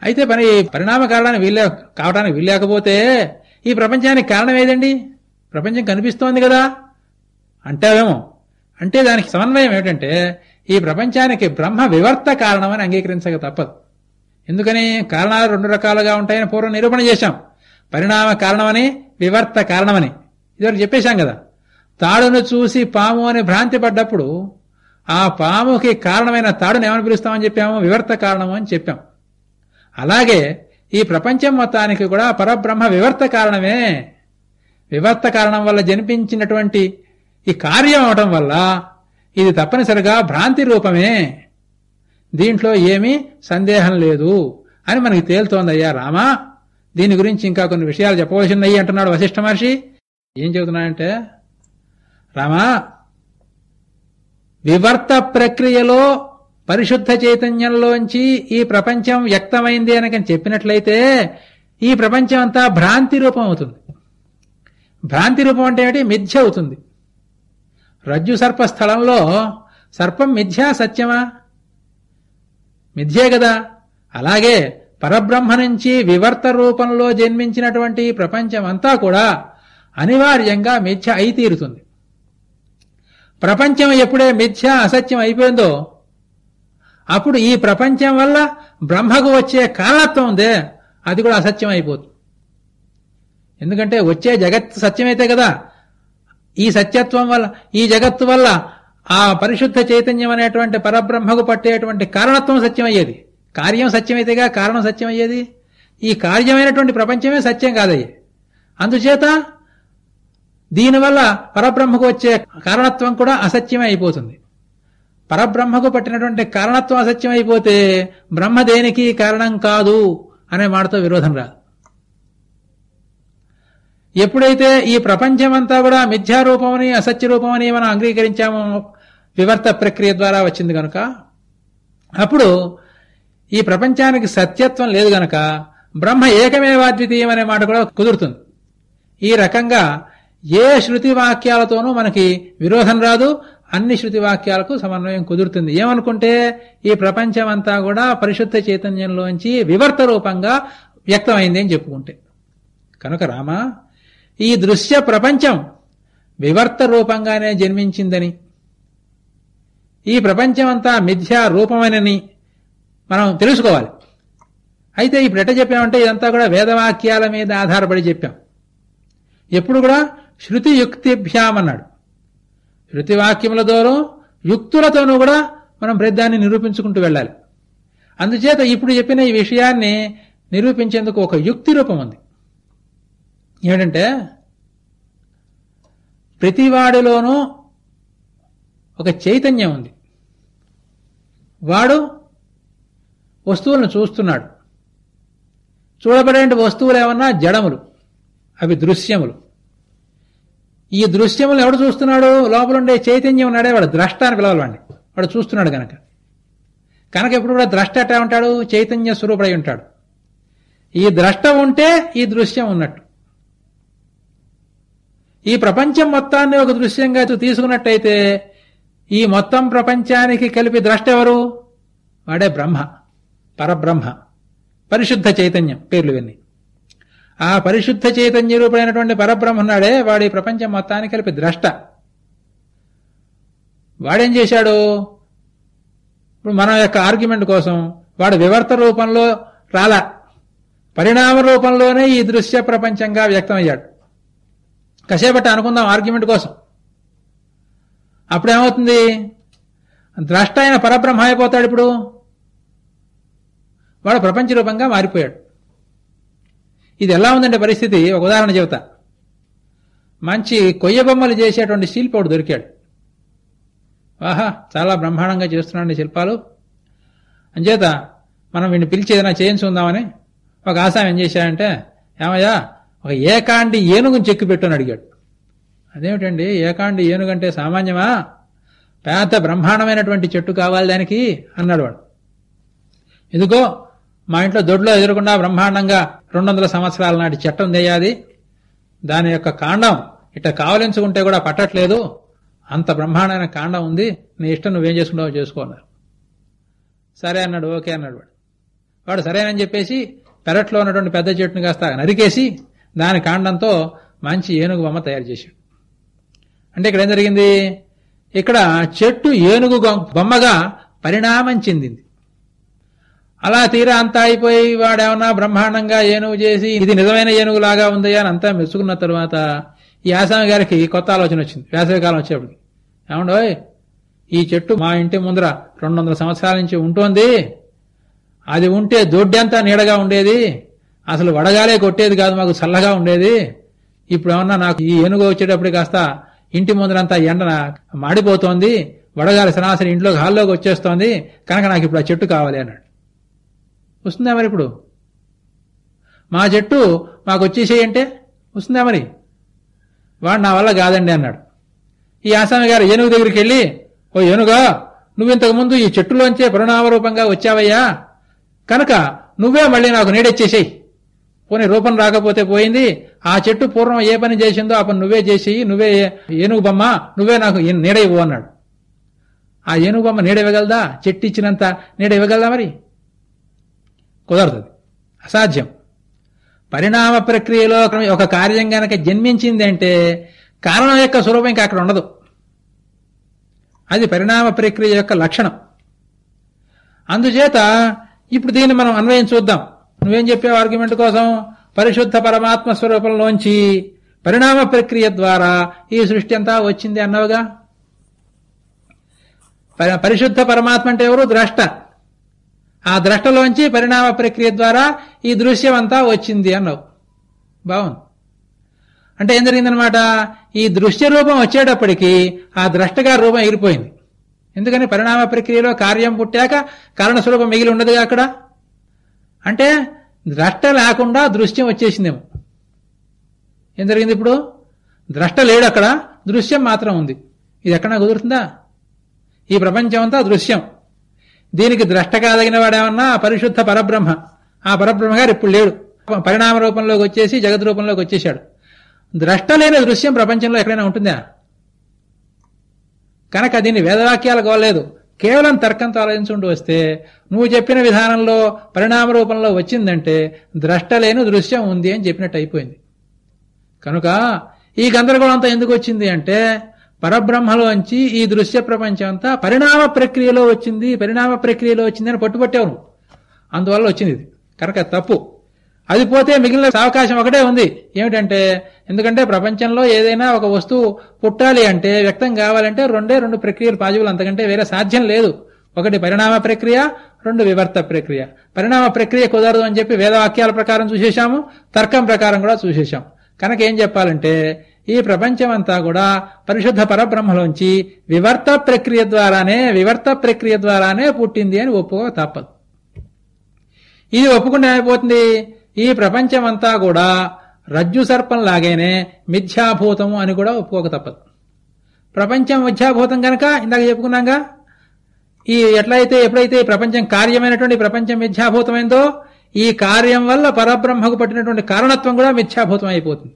అయితే పని పరిణామ కారణాన్ని వీళ్ళే కావడానికి వీల్లేకపోతే ఈ ప్రపంచానికి కారణం ఏదండి? ప్రపంచం కనిపిస్తోంది కదా? అంటావేమో. అంటే దానికి సమన్వయం ఏమిటంటే ఈ ప్రపంచానికి బ్రహ్మ వివర్త కారణమని అంగీకరించక తప్పదు. ఎందుకని? కారణాలు రెండు రకాలుగా ఉంటాయని పూర్వం నిరూపణ చేశాం. పరిణామ కారణమని వివర్త కారణమని. ఇదివరకు చెప్పేశాం కదా. తాడును చూసి పాము అని భ్రాంతి పడ్డప్పుడు ఆ పాముకి కారణమైన తాడును ఏమని పిలుస్తామని చెప్పాము? వివర్త కారణము అని చెప్పాం. అలాగే ఈ ప్రపంచం మొత్తానికి కూడా పరబ్రహ్మ వివర్త కారణమే. వివర్త కారణం వల్ల జనిపించినటువంటి ఈ కార్యం అవటం వల్ల ఇది తప్పనిసరిగా భ్రాంతి రూపమే. దీంట్లో ఏమీ సందేహం లేదు అని మనకి తేలుతోందయ్యా రామా. దీని గురించి ఇంకా కొన్ని విషయాలు చెప్పవలసిందయ్యి అంటున్నాడు వశిష్ఠ మహర్షి. ఏం చెబుతున్నాడంటే రామా వివర్త ప్రక్రియలో పరిశుద్ధ చైతన్యంలోంచి ఈ ప్రపంచం వ్యక్తమైంది అని చెప్పినట్లయితే ఈ ప్రపంచం అంతా భ్రాంతి రూపం అవుతుంది. భ్రాంతి రూపం అంటే ఏమిటి? మిథ్య అవుతుంది. రజ్జు సర్ప స్థలంలో సర్పం మిథ్యా సత్యమా? మిథ్యే కదా అలాగే పరబ్రహ్మ నుంచి వివర్త రూపంలో జన్మించినటువంటి ప్రపంచం అంతా కూడా అనివార్యంగా మిథ్య అయి తీరుతుంది. ప్రపంచం ఎప్పుడే మిథ్య అసత్యం అయిపోయిందో అప్పుడు ఈ ప్రపంచం వల్ల బ్రహ్మకు వచ్చే కారణత్వం ఉందే అది కూడా అసత్యం అయిపోతుంది ఎందుకంటే వచ్చే జగత్ సత్యమైతే కదా ఈ సత్యత్వం వల్ల ఈ జగత్తు వల్ల ఆ పరిశుద్ధ చైతన్యం అనేటువంటి పరబ్రహ్మకు పట్టేటువంటి కారణత్వం సత్యమయ్యేది. కార్యం సత్యమైతేగా కారణం సత్యమయ్యేది? ఈ కార్యమైనటువంటి ప్రపంచమే సత్యం కాదయ్యే. అందుచేత దీనివల్ల పరబ్రహ్మకు వచ్చే కారణత్వం కూడా అసత్యమే అయిపోతుంది. పరబ్రహ్మకు పట్టినటువంటి కారణత్వం అసత్యం అయిపోతే బ్రహ్మ దేనికి కారణం కాదు అనే మాటతో విరోధం రాదు. ఎప్పుడైతే ఈ ప్రపంచమంతా కూడా మిథ్యారూపమని అసత్య రూపమని మనం అంగీకరించామో వివర్త ప్రక్రియ ద్వారా వచ్చింది కనుక అప్పుడు ఈ ప్రపంచానికి సత్యత్వం లేదు గనక బ్రహ్మ ఏకమేవాద్వితీయం అనే మాట కూడా కుదురుతుంది. ఈ రకంగా ఏ శృతి వాక్యాలతోనూ మనకి విరోధం రాదు అన్ని శృతి వాక్యాలకు సమన్వయం కుదురుతుంది. ఏమనుకుంటే ఈ ప్రపంచం అంతా కూడా పరిశుద్ధ చైతన్యంలోంచి వివర్త రూపంగా వ్యక్తమైంది అని చెప్పుకుంటే. కనుక రామా ఈ దృశ్య ప్రపంచం వివర్త రూపంగానే జన్మించిందని. ఈ ప్రపంచమంతా మిథ్యా రూపమనని మనం తెలుసుకోవాలి. అయితే ఇప్పుడు ఎట్ట చెప్పామంటే ఇదంతా కూడా వేదవాక్యాల మీద ఆధారపడి చెప్పాం. ఎప్పుడు కూడా శృతి యుక్తిభ్యాం అన్నాడు శృతి వాక్యముల ద్వారా యుక్తులతోనూ కూడా మనం ప్రతిదాన్ని నిరూపించుకుంటూ వెళ్ళాలి. అందుచేత ఇప్పుడు చెప్పిన ఈ విషయాన్ని నిరూపించేందుకు ఒక యుక్తి రూపం ఉంది. ఏమిటంటే ప్రతివాడిలోనూ ఒక చైతన్యం ఉంది. వాడు వస్తువులను చూస్తున్నాడు. చూడబడే వస్తువులు ఏమన్నా? జడములు. అవి దృశ్యములు. ఈ దృశ్యములు ఎవడు చూస్తున్నాడు? లోపలుండే చైతన్యం ఉన్నాడే. వాడు ద్రష్ట అని పిలవాలండి వాడు చూస్తున్నాడు కనుక కనుక ఎప్పుడు కూడా ద్రష్ట ఎట్లా ఉంటాడు? చైతన్య స్వరూపుడై ఉంటాడు. ఈ ద్రష్ట ఉంటే ఈ దృశ్యం ఉన్నట్టు. ఈ ప్రపంచం మొత్తాన్ని ఒక దృశ్యంగా తీసుకున్నట్టయితే ఈ మొత్తం ప్రపంచానికి కలిపి ద్రష్ట ఎవరు వాడే బ్రహ్మ. పరబ్రహ్మ. పరిశుద్ధ చైతన్యం పేర్లు విన్ని ఆ పరిశుద్ధ చైతన్య రూపుడైనటువంటి పరబ్రహ్మన్నాడే వాడి ప్రపంచం మొత్తాన్ని కలిపి ద్రష్ట. వాడేం చేశాడు? ఇప్పుడు మన యొక్క ఆర్గ్యుమెంట్ కోసం వాడు వివర్త రూపంలో రాలా. పరిణామ రూపంలోనే ఈ దృశ్య ప్రపంచంగా వ్యక్తమయ్యాడు. కసేపట్టి అనుకుందాం ఆర్గ్యుమెంట్ కోసం. అప్పుడేమవుతుంది? ద్రష్ట అయిన పరబ్రహ్మ అయిపోతాడు ఇప్పుడు. వాడు ప్రపంచ రూపంగా మారిపోయాడు. ఇది ఎలా ఉందంటే పరిస్థితి? ఒక ఉదాహరణ చెబుతా. మంచి కొయ్య బొమ్మలు చేసేటువంటి శిల్పవుడు దొరికాడు. ఆహా చాలా బ్రహ్మాండంగా చేస్తున్నాడు శిల్పాలు. అంచేత మనం వీడిని పిలిచి ఏదైనా చేయించుకుందామని ఒక ఆశాం ఏం చేశాడంటే ఏమయ్యా ఒక ఏకాండి ఏనుగుని చెక్కి పెట్టని అడిగాడు. అదేమిటండి? ఏకాండి ఏనుగంటే సామాన్యమా? పెద్ద బ్రహ్మాండమైనటువంటి చెట్టు కావాలి దానికి? అన్నాడు వాడు. ఎందుకో మా ఇంట్లో దొడ్లో ఎదురకుండా బ్రహ్మాండంగా రెండు వందల సంవత్సరాల నాటి చట్టం తెయ్యాది దాని యొక్క కాండం ఇట్ట కావలించుకుంటే కూడా పట్టట్లేదు. అంత బ్రహ్మాండమైన కాండం ఉంది. నీ ఇష్టం నువ్వేం చేసుకుంటావో చేసుకోన్నారు సరే అన్నాడు ఓకే అన్నాడు వాడు. వాడు సరేనని చెప్పేసి పెరట్లో ఉన్నటువంటి పెద్ద చెట్టును కాస్త నరికేసి దాని కాండంతో మంచి ఏనుగు బొమ్మ తయారు చేశాడు. అంటే ఇక్కడ ఏం జరిగింది? ఇక్కడ చెట్టు ఏనుగు బొమ్మగా పరిణామం చెందింది. అలా తీరా అంతా అయిపోయి వాడేమన్నా బ్రహ్మాండంగా ఏనుగు చేసి ఇది నిజమైన ఏనుగులాగా ఉంది ఉందయ్యా అని అంతా మెచ్చుకున్న తర్వాత ఈ ఆసామి గారికి కొత్త ఆలోచన వచ్చింది. వేసవికాలం వచ్చేప్పుడు ఏమండోయ్ ఈ చెట్టు మా ఇంటి ముందర రెండు వందల సంవత్సరాల నుంచి ఉంటోంది. అది ఉంటే దొడ్డంతా నీడగా ఉండేది. అసలు వడగాలే కొట్టేది కాదు మాకు చల్లగా ఉండేది. ఇప్పుడు ఏమన్నా నాకు ఈ ఏనుగు వచ్చేటప్పుడు కాస్త ఇంటి ముందరంతా ఎండన మాడిపోతోంది వడగాలి సరాసరి ఇంట్లోకి హాల్లోకి వచ్చేస్తోంది కనుక నాకు ఇప్పుడు ఆ చెట్టు కావాలి అన్నాడు. వస్తుందా మరి ఇప్పుడు? మా చెట్టు మాకు వచ్చేసేయంటే వస్తుందా మరి? వాడు నా వల్ల కాదండి అన్నాడు. ఈ ఆసామి గారు ఏనుగు దగ్గరికి వెళ్ళి ఓ ఏనుగా నువ్వు ఇంతకు ముందు ఈ చెట్టులోంచే పరిణామరూపంగా వచ్చావయ్యా. కనుక నువ్వే మళ్ళీ నాకు నీడెచ్చేసేయి. పోనీ రూపం రాకపోతే పోయింది ఆ చెట్టు పూర్వం ఏ పని చేసిందో ఆ పని నువ్వే చేసేయి నువ్వే ఏనుగు బొమ్మ నువ్వే నాకు నీడ ఇవ్వు అన్నాడు. ఆ ఏనుగు బొమ్మ నీడ ఇవ్వగలదా? చెట్టు ఇచ్చినంత నీడ ఇవ్వగలదా మరి? కుదరదు. అసాధ్యం. పరిణామ ప్రక్రియలో ఒక కార్యం గనక జన్మించింది అంటే కారణం యొక్క స్వరూపం ఇంకా అక్కడ ఉండదు. అది పరిణామ ప్రక్రియ యొక్క లక్షణం. అందుచేత ఇప్పుడు దీన్ని మనం అన్వయం చూద్దాం నువ్వేం చెప్పావు ఆర్గ్యుమెంట్ కోసం? పరిశుద్ధ పరమాత్మ స్వరూపంలోంచి పరిణామ ప్రక్రియ ద్వారా ఈ సృష్టి అంతా వచ్చింది అన్నావుగా? పరిశుద్ధ పరమాత్మ అంటే ఎవరు? ద్రష్ట. ఆ ద్రష్టలోంచి పరిణామ ప్రక్రియ ద్వారా ఈ దృశ్యం అంతా వచ్చింది అన్నావు. బాగుంది. అంటే ఏం జరిగిందనమాట ఈ దృశ్య రూపం వచ్చేటప్పటికి ఆ ద్రష్టగా రూపం ఎగిరిపోయింది. ఎందుకని? పరిణామ ప్రక్రియలో కార్యం పుట్టాక కారణ స్వరూపం మిగిలి ఉండదుగా అక్కడ? అంటే ద్రష్ట లేకుండా దృశ్యం వచ్చేసిందేమో. ఏం జరిగింది ఇప్పుడు? ద్రష్ట లేడు అక్కడ దృశ్యం మాత్రం ఉంది. ఇది ఎక్కడ కుదురుతుందా? ఈ ప్రపంచం అంతా దృశ్యం. దీనికి ద్రష్ట కాదగిన వాడేమన్నా పరిశుద్ధ పరబ్రహ్మ. ఆ పరబ్రహ్మ గారు ఇప్పుడు లేడు. పరిణామ రూపంలోకి వచ్చేసి జగత్ రూపంలోకి వచ్చేసాడు ద్రష్ట లేని దృశ్యం ప్రపంచంలో ఎక్కడైనా ఉంటుందా? కనుక దీన్ని వేదవాక్యాలు కోలేదు కేవలం తర్కంతో ఆలోచించుకుంటూ వస్తే నువ్వు చెప్పిన విధానంలో పరిణామ రూపంలో వచ్చిందంటే ద్రష్ట లేని దృశ్యం ఉంది అని చెప్పినట్టు అయిపోయింది. కనుక ఈ గందరగోళం అంతా ఎందుకు వచ్చింది అంటే పరబ్రహ్మలోంచి ఈ దృశ్య ప్రపంచం అంతా పరిణామ ప్రక్రియలో వచ్చింది పరిణామ ప్రక్రియలో వచ్చింది అని పట్టుపట్టావు నువ్వు. అందువల్ల వచ్చింది ఇది. కనుక తప్పు. అది పోతే మిగిలిన అవకాశం ఒకటే ఉంది. ఏమిటంటే ఎందుకంటే ప్రపంచంలో ఏదైనా ఒక వస్తువు పుట్టాలి అంటే వ్యక్తం కావాలంటే రెండే రెండు ప్రక్రియలు పాజిబుల్ అంతకంటే వేరే సాధ్యం లేదు. ఒకటి పరిణామ ప్రక్రియ రెండు వివర్త ప్రక్రియ. పరిణామ ప్రక్రియ కుదరదు అని చెప్పి వేదవాక్యాల ప్రకారం చూసేశాము తర్కం ప్రకారం కూడా చూసేశాం కనుక ఏం చెప్పాలంటే ఈ ప్రపంచం అంతా కూడా పరిశుద్ధ పరబ్రహ్మలోంచి వివర్త ప్రక్రియ ద్వారానే వివర్త ప్రక్రియ ద్వారానే పుట్టింది అని ఒప్పుకో తప్పదు. ఇది ఒప్పుకుంటే ఏమైపోతుంది? ఈ ప్రపంచం అంతా కూడా రజ్జు సర్పం లాగానే మిథ్యాభూతము అని కూడా ఒప్పుకోక తప్పదు. ప్రపంచం మిథ్యాభూతం కనుక ఇందాక చెప్పుకున్నాగా? ఈ ఎట్లయితే ఎప్పుడైతే ఈ ప్రపంచం కార్యమైనటువంటి ప్రపంచం మిథ్యాభూతమైందో ఈ కార్యం వల్ల పరబ్రహ్మకు పట్టినటువంటి కారణత్వం కూడా మిథ్యాభూతం అయిపోతుంది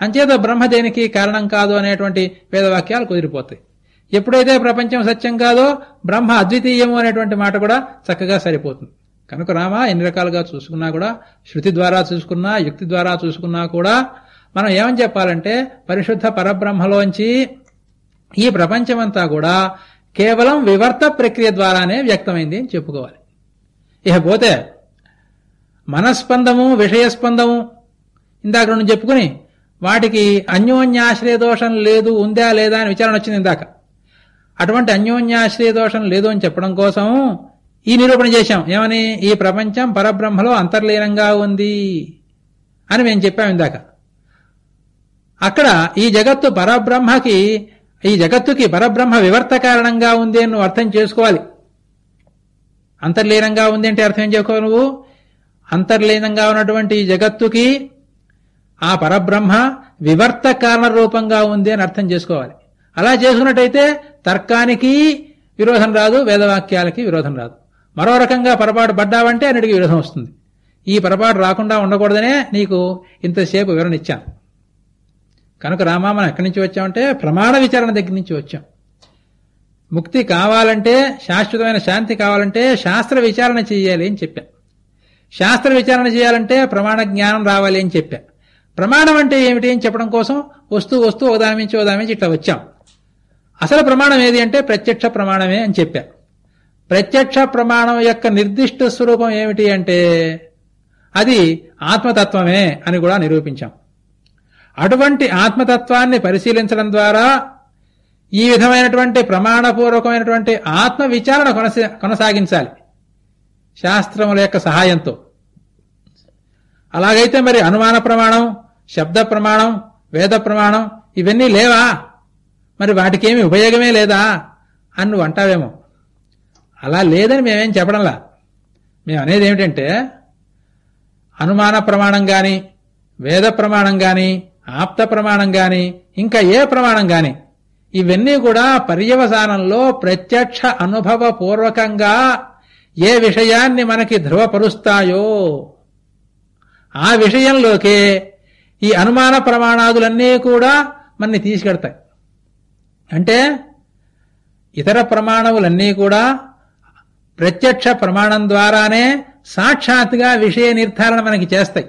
అంచేత బ్రహ్మ దేనికి కారణం కాదు అనేటువంటి వేదవాక్యాలు కుదిరిపోతాయి. ఎప్పుడైతే ప్రపంచం సత్యం కాదో బ్రహ్మ అద్వితీయము అనేటువంటి మాట కూడా చక్కగా సరిపోతుంది. కనుక రామా ఎన్ని రకాలుగా చూసుకున్నా కూడా శృతి ద్వారా చూసుకున్నా యుక్తి ద్వారా చూసుకున్నా కూడా మనం ఏమని చెప్పాలంటే పరిశుద్ధ పరబ్రహ్మలోంచి ఈ ప్రపంచమంతా కూడా కేవలం వివర్త ప్రక్రియ ద్వారానే వ్యక్తమైంది అని చెప్పుకోవాలి. ఇకపోతే మనస్పందము విషయస్పందము ఇందాక రెండు చెప్పుకుని వాటికి అన్యోన్యాశ్రయ దోషం లేదు ఉందా లేదా అని విచారణ వచ్చింది ఇందాక. అటువంటి అన్యోన్యాశ్రయ దోషం లేదు అని చెప్పడం కోసం ఈ నిరూపణ చేశాం. ఏమని? ఈ ప్రపంచం పరబ్రహ్మలో అంతర్లీనంగా ఉంది అని మేము చెప్పాం ఇందాక. అక్కడ ఈ జగత్తు పరబ్రహ్మకి ఈ జగత్తుకి పరబ్రహ్మ వివర్త కారణంగా ఉంది అని నువ్వు అర్థం చేసుకోవాలి. అంతర్లీనంగా ఉంది అంటే అర్థం ఏం నువ్వు? అంతర్లీనంగా ఉన్నటువంటి ఈ జగత్తుకి ఆ పరబ్రహ్మ వివర్త కారణ రూపంగా ఉంది అని అర్థం చేసుకోవాలి. అలా చేసుకున్నట్టయితే తర్కానికి విరోధం రాదు వేదవాక్యాలకి విరోధం రాదు. మరో రకంగా పొరపాటు పడ్డావంటే అన్నిటికీ విరోధం వస్తుంది. ఈ పొరపాటు రాకుండా ఉండకూడదనే నీకు ఇంతసేపు వివరణ ఇచ్చాను. కనుక రామా మనం ఎక్కడి నుంచి వచ్చామంటే ప్రమాణ విచారణ దగ్గర నుంచి వచ్చాం. ముక్తి కావాలంటే శాశ్వతమైన శాంతి కావాలంటే శాస్త్ర విచారణ చేయాలి అని చెప్పా. శాస్త్ర విచారణ చేయాలంటే ప్రమాణ జ్ఞానం రావాలి అని చెప్పా. ప్రమాణం అంటే ఏమిటి అని చెప్పడం కోసం వస్తూ వస్తూ ఒకదాని నుంచి ఒకదాని నుంచి ఇట్లా వచ్చాం. అసలు ప్రమాణం ఏది అంటే ప్రత్యక్ష ప్రమాణమే అని చెప్పా. ప్రత్యక్ష ప్రమాణం యొక్క నిర్దిష్ట స్వరూపం ఏమిటి అంటే అది ఆత్మతత్వమే అని కూడా నిరూపించాం. అటువంటి ఆత్మతత్వాన్ని పరిశీలించడం ద్వారా ఈ విధమైనటువంటి ప్రమాణపూర్వకమైనటువంటి ఆత్మ విచారణ కొనసా కొనసాగించాలి శాస్త్రముల యొక్క సహాయంతో. అలాగైతే మరి అనుమాన ప్రమాణం శబ్ద ప్రమాణం వేద ప్రమాణం ఇవన్నీ లేవా? మరి వాటికేమి ఉపయోగమే లేదా? అని నువ్వు అంటావేమో. అలా లేదని మేమేం చెప్పడంలా. మేము అనేది ఏమిటంటే అనుమాన ప్రమాణం గాని వేద ప్రమాణం గాని ఆప్త ప్రమాణం గాని ఇంకా ఏ ప్రమాణం గాని ఇవన్నీ కూడా పర్యవసానంలో ప్రత్యక్ష అనుభవ పూర్వకంగా ఏ విషయాన్ని మనకి ధృవపరుస్తాయో ఆ విషయంలోకే ఈ అనుమాన ప్రమాణాదులన్నీ కూడా మనని తీసుకెడతాయి. అంటే ఇతర ప్రమాణములన్నీ కూడా ప్రత్యక్ష ప్రమాణం ద్వారానే సాక్షాత్తుగా విషయ నిర్ధారణ మనకి చేస్తాయి.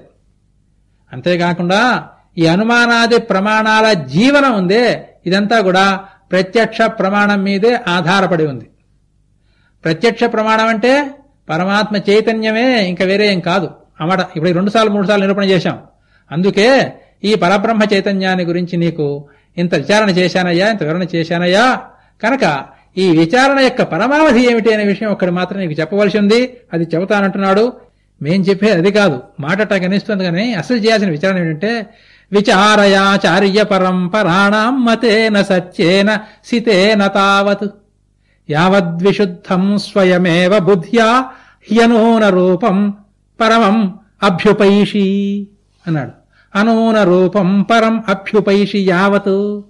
అంతేకాకుండా ఈ అనుమానాది ప్రమాణాల జీవనం ఉందే ఇదంతా కూడా ప్రత్యక్ష ప్రమాణం మీదే ఆధారపడి ఉంది. ప్రత్యక్ష ప్రమాణం అంటే పరమాత్మ చైతన్యమే ఇంకా వేరే ఏం కాదు. అన్నమాట ఇప్పుడు రెండు సార్లు మూడు సార్లు నిరూపణ చేశాం. అందుకే ఈ పరబ్రహ్మ చైతన్యాన్ని గురించి నీకు ఇంత విచారణ చేశానయ్యా ఇంత వివరణ చేశానయ్యా కనుక ఈ విచారణ యొక్క పరమావధి ఏమిటి అనే విషయం ఒక్కడు మాత్రం నీకు చెప్పవలసి ఉంది. అది చెబుతానంటున్నాడు. మేం చెప్పేది అది కాదు. మాట కనిస్తుంది కానీ అసలు చేయాల్సిన విచారణ ఏంటంటే విచారయాచార్య పరంపరాణం మతేన సత్యేన సితేన తావత్. యావద్విశుద్ధం స్వయమేవ బుద్ధ్యా హ్యనూన రూపం పరమం అభ్యుపైషి అన్నాడు. అనూన రూపం పరం అభ్యుపైషి యావత్.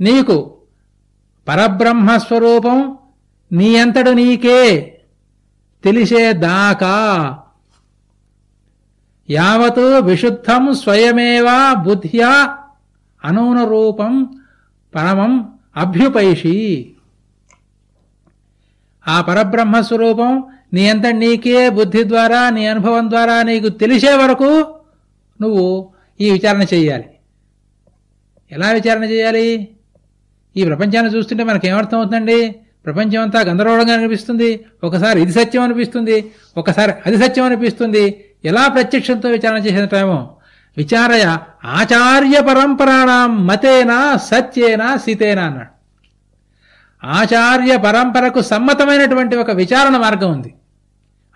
నీకు పరబ్రహ్మస్వరూపం నీ అంతడు నీకే తెలిసేదాకా. యావత్ విశుద్ధం స్వయమేవా బుద్ధ్యా అనూన రూపం పరమం అభ్యుపైషి. ఆ పరబ్రహ్మస్వరూపం నీ అంత నీకే బుద్ధి ద్వారా నీ అనుభవం ద్వారా నీకు తెలిసే వరకు నువ్వు ఈ విచారణ చేయాలి. ఎలా విచారణ చేయాలి? ఈ ప్రపంచాన్ని చూస్తుంటే మనకి ఏమర్థం అవుతుందండి ప్రపంచం అంతా గందరగోళంగా అనిపిస్తుంది. ఒకసారి ఇది సత్యం అనిపిస్తుంది. ఒకసారి అది సత్యం అనిపిస్తుంది. ఎలా ప్రత్యక్షంతో విచారణ చేసినట్టేమో విచారయ ఆచార్య పరంపరాణం మతేనా సత్యేనా సీతేనా అన్నాడు. ఆచార్య పరంపరకు సమ్మతమైనటువంటి ఒక విచారణ మార్గం ఉంది.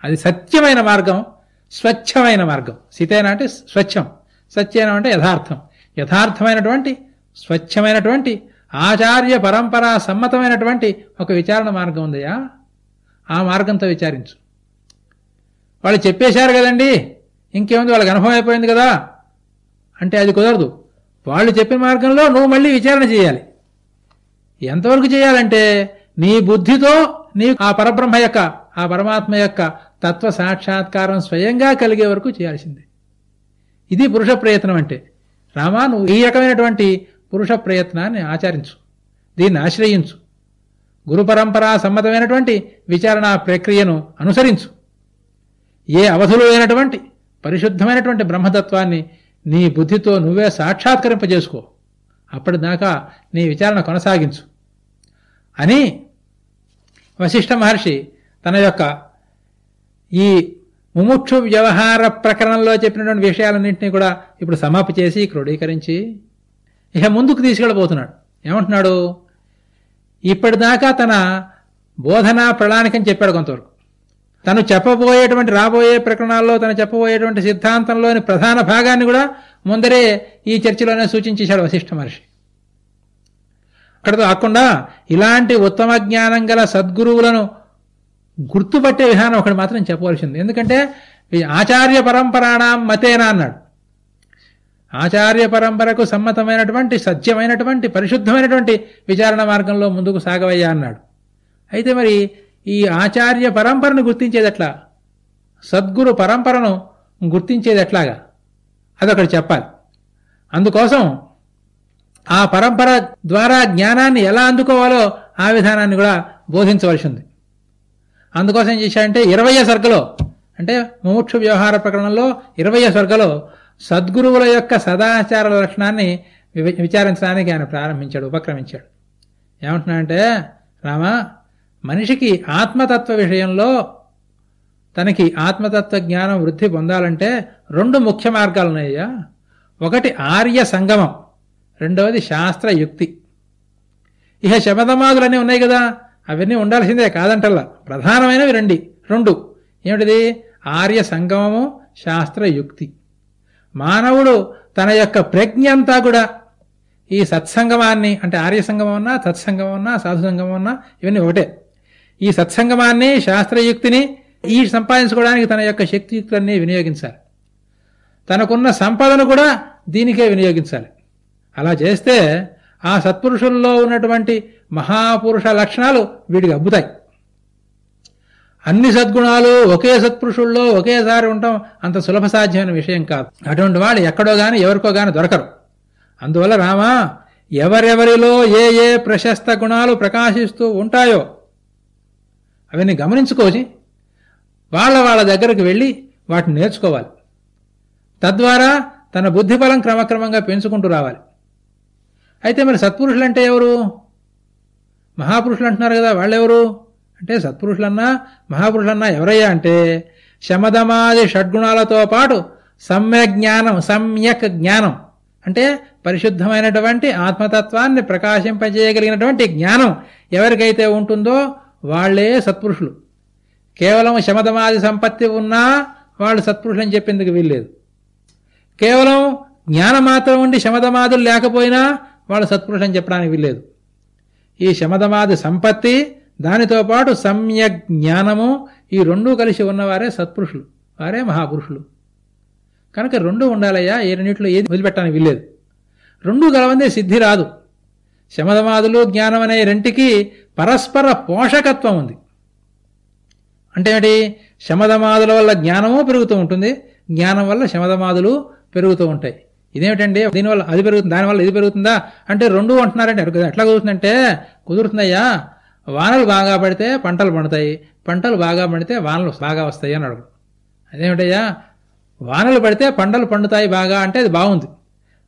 అది సత్యమైన మార్గం స్వచ్ఛమైన మార్గం. సీతేనా అంటే స్వచ్ఛం. సత్యేనా అంటే యథార్థం. యథార్థమైనటువంటి స్వచ్ఛమైనటువంటి ఆచార్య పరంపర సమ్మతమైనటువంటి ఒక విచారణ మార్గం ఉందయా ఆ మార్గంతో విచారించు. వాళ్ళు చెప్పేశారు కదండి ఇంకేముంది వాళ్ళకి అనుభవం అయిపోయింది కదా. అంటే అది కుదరదు. వాళ్ళు చెప్పిన మార్గంలో నువ్వు మళ్ళీ విచారణ చేయాలి. ఎంతవరకు చేయాలంటే నీ బుద్ధితో నీ ఆ పరబ్రహ్మ యొక్క ఆ పరమాత్మ యొక్క తత్వ సాక్షాత్కారం స్వయంగా కలిగే వరకు చేయాల్సిందే. ఇది పురుష ప్రయత్నం అంటే. రామా నువ్వు ఈ రకమైనటువంటి పురుష ప్రయత్నాన్ని ఆచరించు. దీన్ని ఆశ్రయించు. గురు పరంపరా సమ్మతమైనటువంటి విచారణ ప్రక్రియను అనుసరించు. ఏ అవధులు అయినటువంటి పరిశుద్ధమైనటువంటి బ్రహ్మతత్వాన్ని నీ బుద్ధితో నువ్వే సాక్షాత్కరింపజేసుకో. అప్పటిదాకా నీ విచారణ కొనసాగించు. అని వశిష్ఠ మహర్షి తన యొక్క ఈ ముముక్షు వ్యవహార ప్రకరణంలో చెప్పినటువంటి విషయాలన్నింటినీ కూడా ఇప్పుడు సమాప్తి చేసి క్రోడీకరించి ఇక ముందుకు తీసుకెళ్ళబోతున్నాడు. ఏమంటున్నాడు? ఇప్పటిదాకా తన బోధనా ప్రణాళికని చెప్పాడు కొంతవరకు. తను చెప్పబోయేటువంటి రాబోయే ప్రకరణాల్లో తను చెప్పబోయేటువంటి సిద్ధాంతంలోని ప్రధాన భాగాన్ని కూడా ముందరే ఈ చర్చలోనే సూచించేశాడు వశిష్ఠ మహర్షి. అక్కడతో కాకుండా ఇలాంటి ఉత్తమ జ్ఞానం గల సద్గురువులను గుర్తుపట్టే విధానం ఒకటి మాత్రం చెప్పవలసింది. ఎందుకంటే ఆచార్య పరంపరాణం మతేనా అన్నాడు. ఆచార్య పరంపరకు సమ్మతమైనటువంటి సత్యమైనటువంటి పరిశుద్ధమైనటువంటి విచారణ మార్గంలో ముందుకు సాగవయ్యా అన్నాడు. అయితే మరి ఈ ఆచార్య పరంపరను గుర్తించేదట్లా? సద్గురు పరంపరను గుర్తించేది ఎట్లాగా అదొకటి చెప్పాలి. అందుకోసం ఆ పరంపర ద్వారా జ్ఞానాన్ని ఎలా అందుకోవాలో ఆ విధానాన్ని కూడా బోధించవలసి ఉంది అందుకోసం ఏం చేశాడంటే ఇరవయ సర్గలో అంటే ముముక్షు వ్యవహార ప్రకరణంలో ఇరవయ సర్గలో సద్గురువుల యొక్క సదాచార లక్షణాన్ని విచారించడానికి ఆయన ప్రారంభించాడు ఉపక్రమించాడు. ఏమంటున్నాడంటే రామ మనిషికి ఆత్మతత్వ విషయంలో తనకి ఆత్మతత్వ జ్ఞానం వృద్ధి పొందాలంటే రెండు ముఖ్య మార్గాలు ఉన్నాయ్యా ఒకటి ఆర్య సంగమం రెండవది శాస్త్రయుక్తి ఇహ శబదమాదులన్నీ ఉన్నాయి కదా అవన్నీ ఉండాల్సిందే కాదంటల్లా. ప్రధానమైనవి రండి రెండు. ఏమిటిది? ఆర్య సంగమము శాస్త్రయుక్తి మానవుడు తన యొక్క ప్రజ్ఞ అంతా కూడా ఈ సత్సంగమాన్ని అంటే ఆర్య సంగమం అన్నా సత్సంగం అన్నా సాధు సంగమం అన్నా ఇవన్నీ ఒకటే. ఈ సత్సంగమాన్ని శాస్త్రయుక్తిని ఈ సంపాదించుకోవడానికి తన యొక్క శక్తియుక్తులన్నీ వినియోగించాలి. తనకున్న సంపదను కూడా దీనికే వినియోగించాలి. అలా చేస్తే ఆ సత్పురుషుల్లో ఉన్నటువంటి మహాపురుష లక్షణాలు వీడికి అబ్బుతాయి. అన్ని సద్గుణాలు ఒకే సత్పురుషుల్లో ఒకేసారి ఉండటం అంత సులభ సాధ్యమైన విషయం కాదు. అటువంటి వాళ్ళు ఎక్కడో గాని ఎవరికో గాని దొరకరు. అందువల్ల రామా ఎవరెవరిలో ఏ ఏ ప్రశస్త గుణాలు ప్రకాశిస్తూ ఉంటాయో అవన్నీ గమనించుకోసి వాళ్ళ వాళ్ళ దగ్గరకు వెళ్ళి వాటిని నేర్చుకోవాలి. తద్వారా తన బుద్ధిబలం క్రమక్రమంగా పెంచుకుంటూ రావాలి. అయితే మరి సత్పురుషులంటే ఎవరు? మహాపురుషులు అంటున్నారు కదా వాళ్ళెవరు? అంటే సత్పురుషులన్నా మహాపురుషులన్నా ఎవరయ్యా అంటే శమదమాది షడ్గుణాలతో పాటు సమ్యక్ జ్ఞానం సమ్యక్ జ్ఞానం. అంటే పరిశుద్ధమైనటువంటి ఆత్మతత్వాన్ని ప్రకాశింపజేయగలిగినటువంటి జ్ఞానం ఎవరికైతే ఉంటుందో వాళ్ళే సత్పురుషులు. కేవలం శమధమాది సంపత్తి ఉన్నా వాళ్ళు సత్పురుషులు అని చెప్పేందుకు వీల్లేదు. కేవలం జ్ఞానం మాత్రం ఉండి శమధమాదులు లేకపోయినా వాళ్ళు సత్పురుషులు అని చెప్పడానికి వీల్లేదు. ఈ శమధమాది సంపత్తి దానితో పాటు సమ్యక్ జ్ఞానము ఈ రెండూ కలిసి ఉన్నవారే సత్పురుషులు వారే మహాపురుషులు. కనుక రెండు ఉండాలయ్యా ఏ రెండింటిలో ఏది వదిలిపెట్టడానికి వీల్లేదు. రెండు గలవందే సిద్ధి రాదు. శమధమాదులు జ్ఞానం అనే రెంటికి పరస్పర పోషకత్వం ఉంది. అంటే ఏమిటి? శమధమాదుల వల్ల జ్ఞానము పెరుగుతూ ఉంటుంది జ్ఞానం వల్ల శమధమాదులు పెరుగుతూ ఉంటాయి. ఇదేమిటండి? దీనివల్ల అది పెరుగుతుంది దానివల్ల ఇది పెరుగుతుందా? అంటే రెండు అంటున్నారంటే ఎట్లా కుదురుతుందంటే కుదురుతుందయ్యా. వానలు బాగా పడితే పంటలు పండుతాయి పంటలు బాగా పండితే వానలు బాగా వస్తాయి అని అడుగు అదేమిటయ్యా? వానలు పడితే పంటలు పండుతాయి బాగా అంటే అది బాగుంది.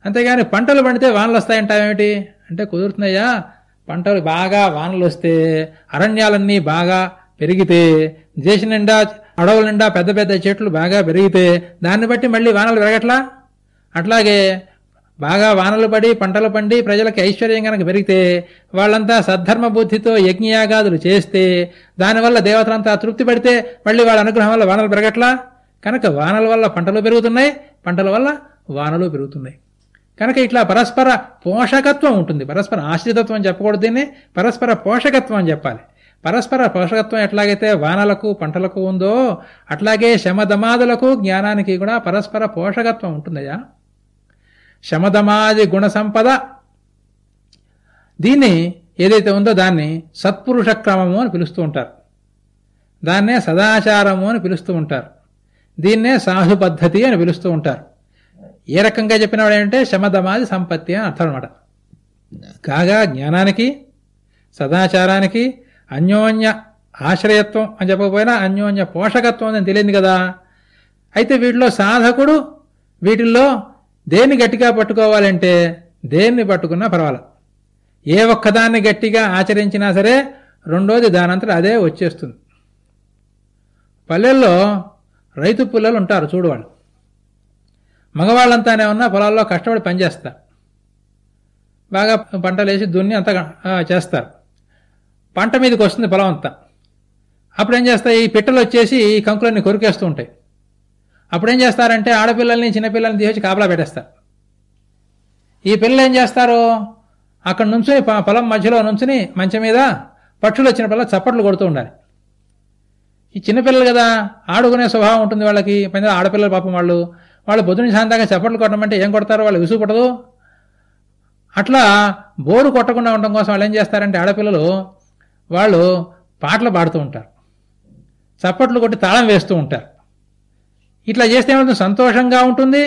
అంతేగాని పంటలు పండితే వానలు వస్తాయంటావేమిటి? అంటే కుదురుతున్నాయా పంటలు బాగా వానలు వస్తే అరణ్యాలన్నీ బాగా పెరిగితే దేశం నిండా అడవుల నిండా పెద్ద పెద్ద చెట్లు బాగా పెరిగితే దాన్ని బట్టి మళ్ళీ వానలు పెరగట్లా? అట్లాగే బాగా వానలు పడి పంటలు పండి ప్రజలకి ఐశ్వర్యం కనుక పెరిగితే వాళ్ళంతా సద్ధర్మ బుద్ధితో యజ్ఞయాగాదులు చేస్తే దానివల్ల దేవతలంతా తృప్తి పడితే మళ్ళీ వాళ్ళ అనుగ్రహం వల్ల వానలు పెరగట్లా? కనుక వానల వల్ల పంటలు పెరుగుతున్నాయి పంటల వల్ల వానలు పెరుగుతున్నాయి. కనుక ఇట్లా పరస్పర పోషకత్వం ఉంటుంది. పరస్పర ఆశ్రితత్వం చెప్పకూడదు దీన్ని. పరస్పర పోషకత్వం అని చెప్పాలి. పరస్పర పోషకత్వం ఎట్లాగైతే వానలకు పంటలకు ఉందో అట్లాగే శమధమాదులకు జ్ఞానానికి కూడా పరస్పర పోషకత్వం ఉంటుందయ్యా. శమధమాది గుణ సంపద దీన్ని ఏదైతే ఉందో దాన్ని సత్పురుష క్రమము అని పిలుస్తూ ఉంటారు. దాన్నే సదాచారము అని పిలుస్తూ ఉంటారు. దీన్నే సాధు పద్ధతి అని పిలుస్తూ ఉంటారు. ఏ రకంగా చెప్పినవాడు ఏంటంటే శమధమాది సంపత్తి అని అర్థం అనమాట కాగా జ్ఞానానికి సదాచారానికి అన్యోన్య ఆశ్రయత్వం అని చెప్పకపోయినా అన్యోన్య పోషకత్వం అని తెలియదు కదా. అయితే వీటిలో సాధకుడు వీటిల్లో దేన్ని గట్టిగా పట్టుకోవాలంటే దేన్ని పట్టుకున్నా పర్వాలేదు ఏ ఒక్కదాన్ని గట్టిగా ఆచరించినా సరే రెండోది దానంతటా అదే వచ్చేస్తుంది. పల్లెల్లో రైతు పిల్లలు ఉంటారు చూడవాళ్ళు. మగవాళ్ళంతానే ఉన్నా పొలాల్లో కష్టపడి పనిచేస్తారు బాగా పంటలేసి దున్ని అంతా చేస్తారు పంట మీదకి వస్తుంది పొలం అంతా. అప్పుడు ఏం చేస్తాయి ఈ పిట్టలు వచ్చేసి ఈ కంకులన్నీ కొరికేస్తూ ఉంటాయి. అప్పుడేం చేస్తారంటే ఆడపిల్లల్ని చిన్నపిల్లల్ని తీసి కాపలా పెట్టేస్తారు. ఈ పిల్లలు ఏం చేస్తారు? అక్కడ నుంచుని పొలం మధ్యలో నుంచుని మంచం మీద పక్షులు వచ్చిన పిల్లలు చప్పట్లు కొడుతూ ఉండాలి. ఈ చిన్నపిల్లలు కదా ఆడుకునే స్వభావం ఉంటుంది వాళ్ళకి. పైన ఆడపిల్లలు పాపం వాళ్ళు. వాళ్ళు పొద్దున శాంతంగా చప్పట్లు కొట్టమంటే ఏం కొడతారు? వాళ్ళు విసుగు పడదు అట్లా బోరు కొట్టకుండా ఉండడం కోసం వాళ్ళు ఏం చేస్తారంటే ఆడపిల్లలు వాళ్ళు పాటలు పాడుతూ ఉంటారు. చప్పట్లు కొట్టి తాళం వేస్తూ ఉంటారు. ఇట్లా చేస్తే ఏమవుతుంది? సంతోషంగా ఉంటుంది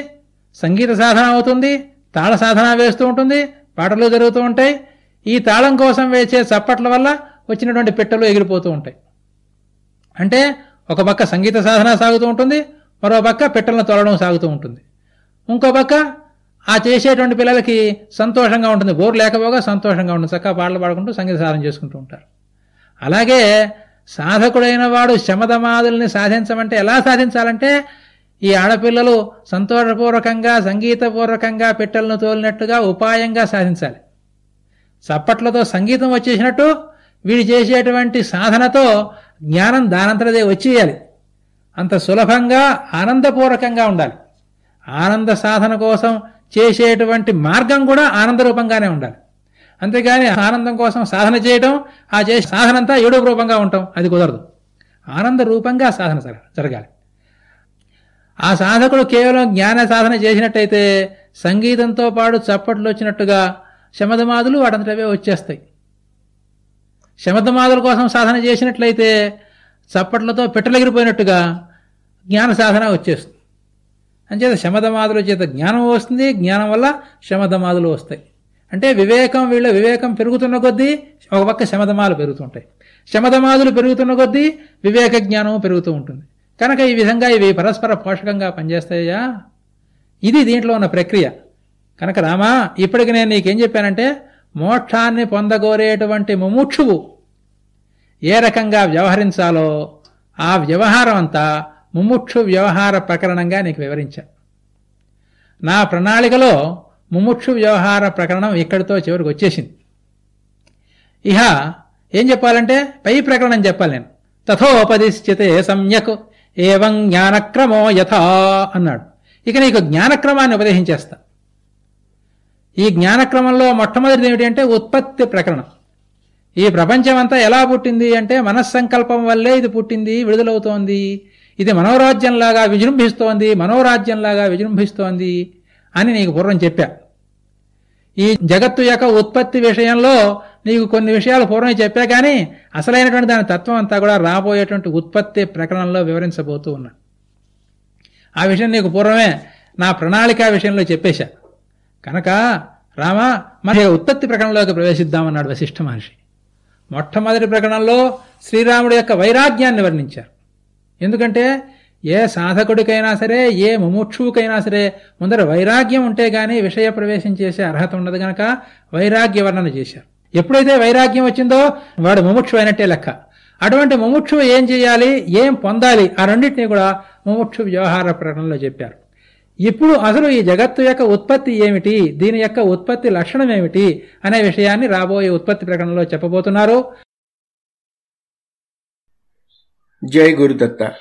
సంగీత సాధన అవుతుంది తాళ సాధన వేస్తూ ఉంటుంది పాటలు జరుగుతూ ఉంటాయి. ఈ తాళం కోసం వేసే చప్పట్ల వల్ల వచ్చినటువంటి పెట్టెలు ఎగిరిపోతూ ఉంటాయి. అంటే ఒక పక్క సంగీత సాధన సాగుతూ ఉంటుంది మరో పక్క పెట్టెలను తొలడం సాగుతూ ఉంటుంది. ఇంకో పక్క ఆ చేసేటువంటి పిల్లలకి సంతోషంగా ఉంటుంది. బోర్ లేకపోగా సంతోషంగా ఉంటుంది. చక్కగా పాటలు పాడుకుంటూ సంగీత సాధన చేసుకుంటూ ఉంటారు. అలాగే సాధకుడైన వాడు శమదమాదుల్ని సాధించమంటే ఎలా సాధించాలంటే ఈ ఆడపిల్లలు సంతోషపూర్వకంగా సంగీతపూర్వకంగా పెట్టెలను తోలినట్టుగా ఉపాయంగా సాధించాలి. చప్పట్లతో సంగీతం వచ్చేసినట్టు వీడు చేసేటువంటి సాధనతో జ్ఞానం దానంతటదే వచ్చేయాలి. అంత సులభంగా ఆనందపూర్వకంగా ఉండాలి. ఆనంద సాధన కోసం చేసేటువంటి మార్గం కూడా ఆనందరూపంగానే ఉండాలి. అంతేగాని ఆనందం కోసం సాధన చేయటం ఆ చేసే సాధనంతా ఏడో రూపంగా ఉంటాం అది కుదరదు. ఆనంద రూపంగా సాధన జరగాలి. ఆ సాధకుడు కేవలం జ్ఞాన సాధన చేసినట్టయితే సంగీతంతో పాటు చప్పట్లు వచ్చినట్టుగా శమధమాదులు వాటంతటవే వచ్చేస్తాయి. శమధమాదుల కోసం సాధన చేసినట్లయితే చప్పట్లతో పెట్టలెగిరిపోయినట్టుగా జ్ఞాన సాధన వచ్చేస్తుంది. అంచేత శమధమాదుల చేత జ్ఞానం వస్తుంది జ్ఞానం వల్ల శమధమాదులు వస్తాయి. అంటే వివేకం వీళ్ళ వివేకం పెరుగుతున్న కొద్దీ ఒక పక్క శమధమాలు పెరుగుతుంటాయి. శమధమాదులు పెరుగుతున్న కొద్దీ వివేక జ్ఞానం పెరుగుతూ ఉంటుంది. కనుక ఈ విధంగా ఇవి పరస్పర పోషకంగా పనిచేస్తాయా? ఇది దీంట్లో ఉన్న ప్రక్రియ. కనుక రామా ఇప్పటికి నేను నీకేం చెప్పానంటే మోక్షాన్ని పొందగోరేటువంటి ముముక్షువు ఏ రకంగా వ్యవహరించాలో ఆ వ్యవహారం అంతా ముముక్షు వ్యవహార ప్రకరణంగా నీకు వివరించా. నా ప్రణాళికలో ముముక్షు వ్యవహార ప్రకరణం ఇక్కడితో చివరికి వచ్చేసింది. ఇహ ఏం చెప్పాలంటే పై ప్రకరణం చెప్పాలి నేను. తథోపదిశ్చితే సమ్యక్. ఏవం జ్ఞానక్రమో యథా అన్నాడు. ఇక నీకు జ్ఞానక్రమాన్ని ఉపదేశించేస్తా. ఈ జ్ఞానక్రమంలో మొట్టమొదటిది ఏమిటంటే అంటే ఉత్పత్తి ప్రకరణం. ఈ ప్రపంచమంతా ఎలా పుట్టింది అంటే మనస్సంకల్పం వల్లే ఇది పుట్టింది విడుదలవుతోంది. ఇది మనోరాజ్యంలాగా విజృంభిస్తోంది మనోరాజ్యంలాగా విజృంభిస్తోంది అని నీకు పూర్వం చెప్పా. ఈ జగత్తు యొక్క ఉత్పత్తి విషయంలో నీకు కొన్ని విషయాలు పూర్వమే చెప్పా కానీ అసలైనటువంటి దాని తత్వం అంతా కూడా రాబోయేటువంటి ఉత్పత్తి ప్రకరణంలో వివరించబోతూ ఉన్నా. ఆ విషయం నీకు పూర్వమే నా ప్రణాళిక విషయంలో చెప్పేశా. కనుక రామ మరి ఉత్పత్తి ప్రకరణలోకి ప్రవేశిద్దామన్నాడు వశిష్ఠ మహర్షి. మొట్టమొదటి ప్రకరణంలో శ్రీరాముడి యొక్క వైరాగ్యాన్ని వర్ణించారు. ఎందుకంటే ఏ సాధకుడికైనా సరే ఏ ముముక్షువుకైనా సరే ముందర వైరాగ్యం ఉంటే గానీ విషయ ప్రవేశం చేసే అర్హత ఉండదు గనక వైరాగ్య వర్ణన చేశారు. ఎప్పుడైతే వైరాగ్యం వచ్చిందో వాడు ముముక్షు అయినట్టే లెక్క. అటువంటి ముముక్షు ఏం చేయాలి? ఏం పొందాలి? ఆ రెండింటినీ కూడా ముముక్షు వ్యవహార ప్రకటనలో చెప్పారు. ఇప్పుడు అసలు ఈ జగత్తు యొక్క ఉత్పత్తి ఏమిటి? దీని యొక్క ఉత్పత్తి లక్షణం ఏమిటి? అనే విషయాన్ని రాబోయే ఉత్పత్తి ప్రకటనలో చెప్పబోతున్నారు. జై గురుదత్త.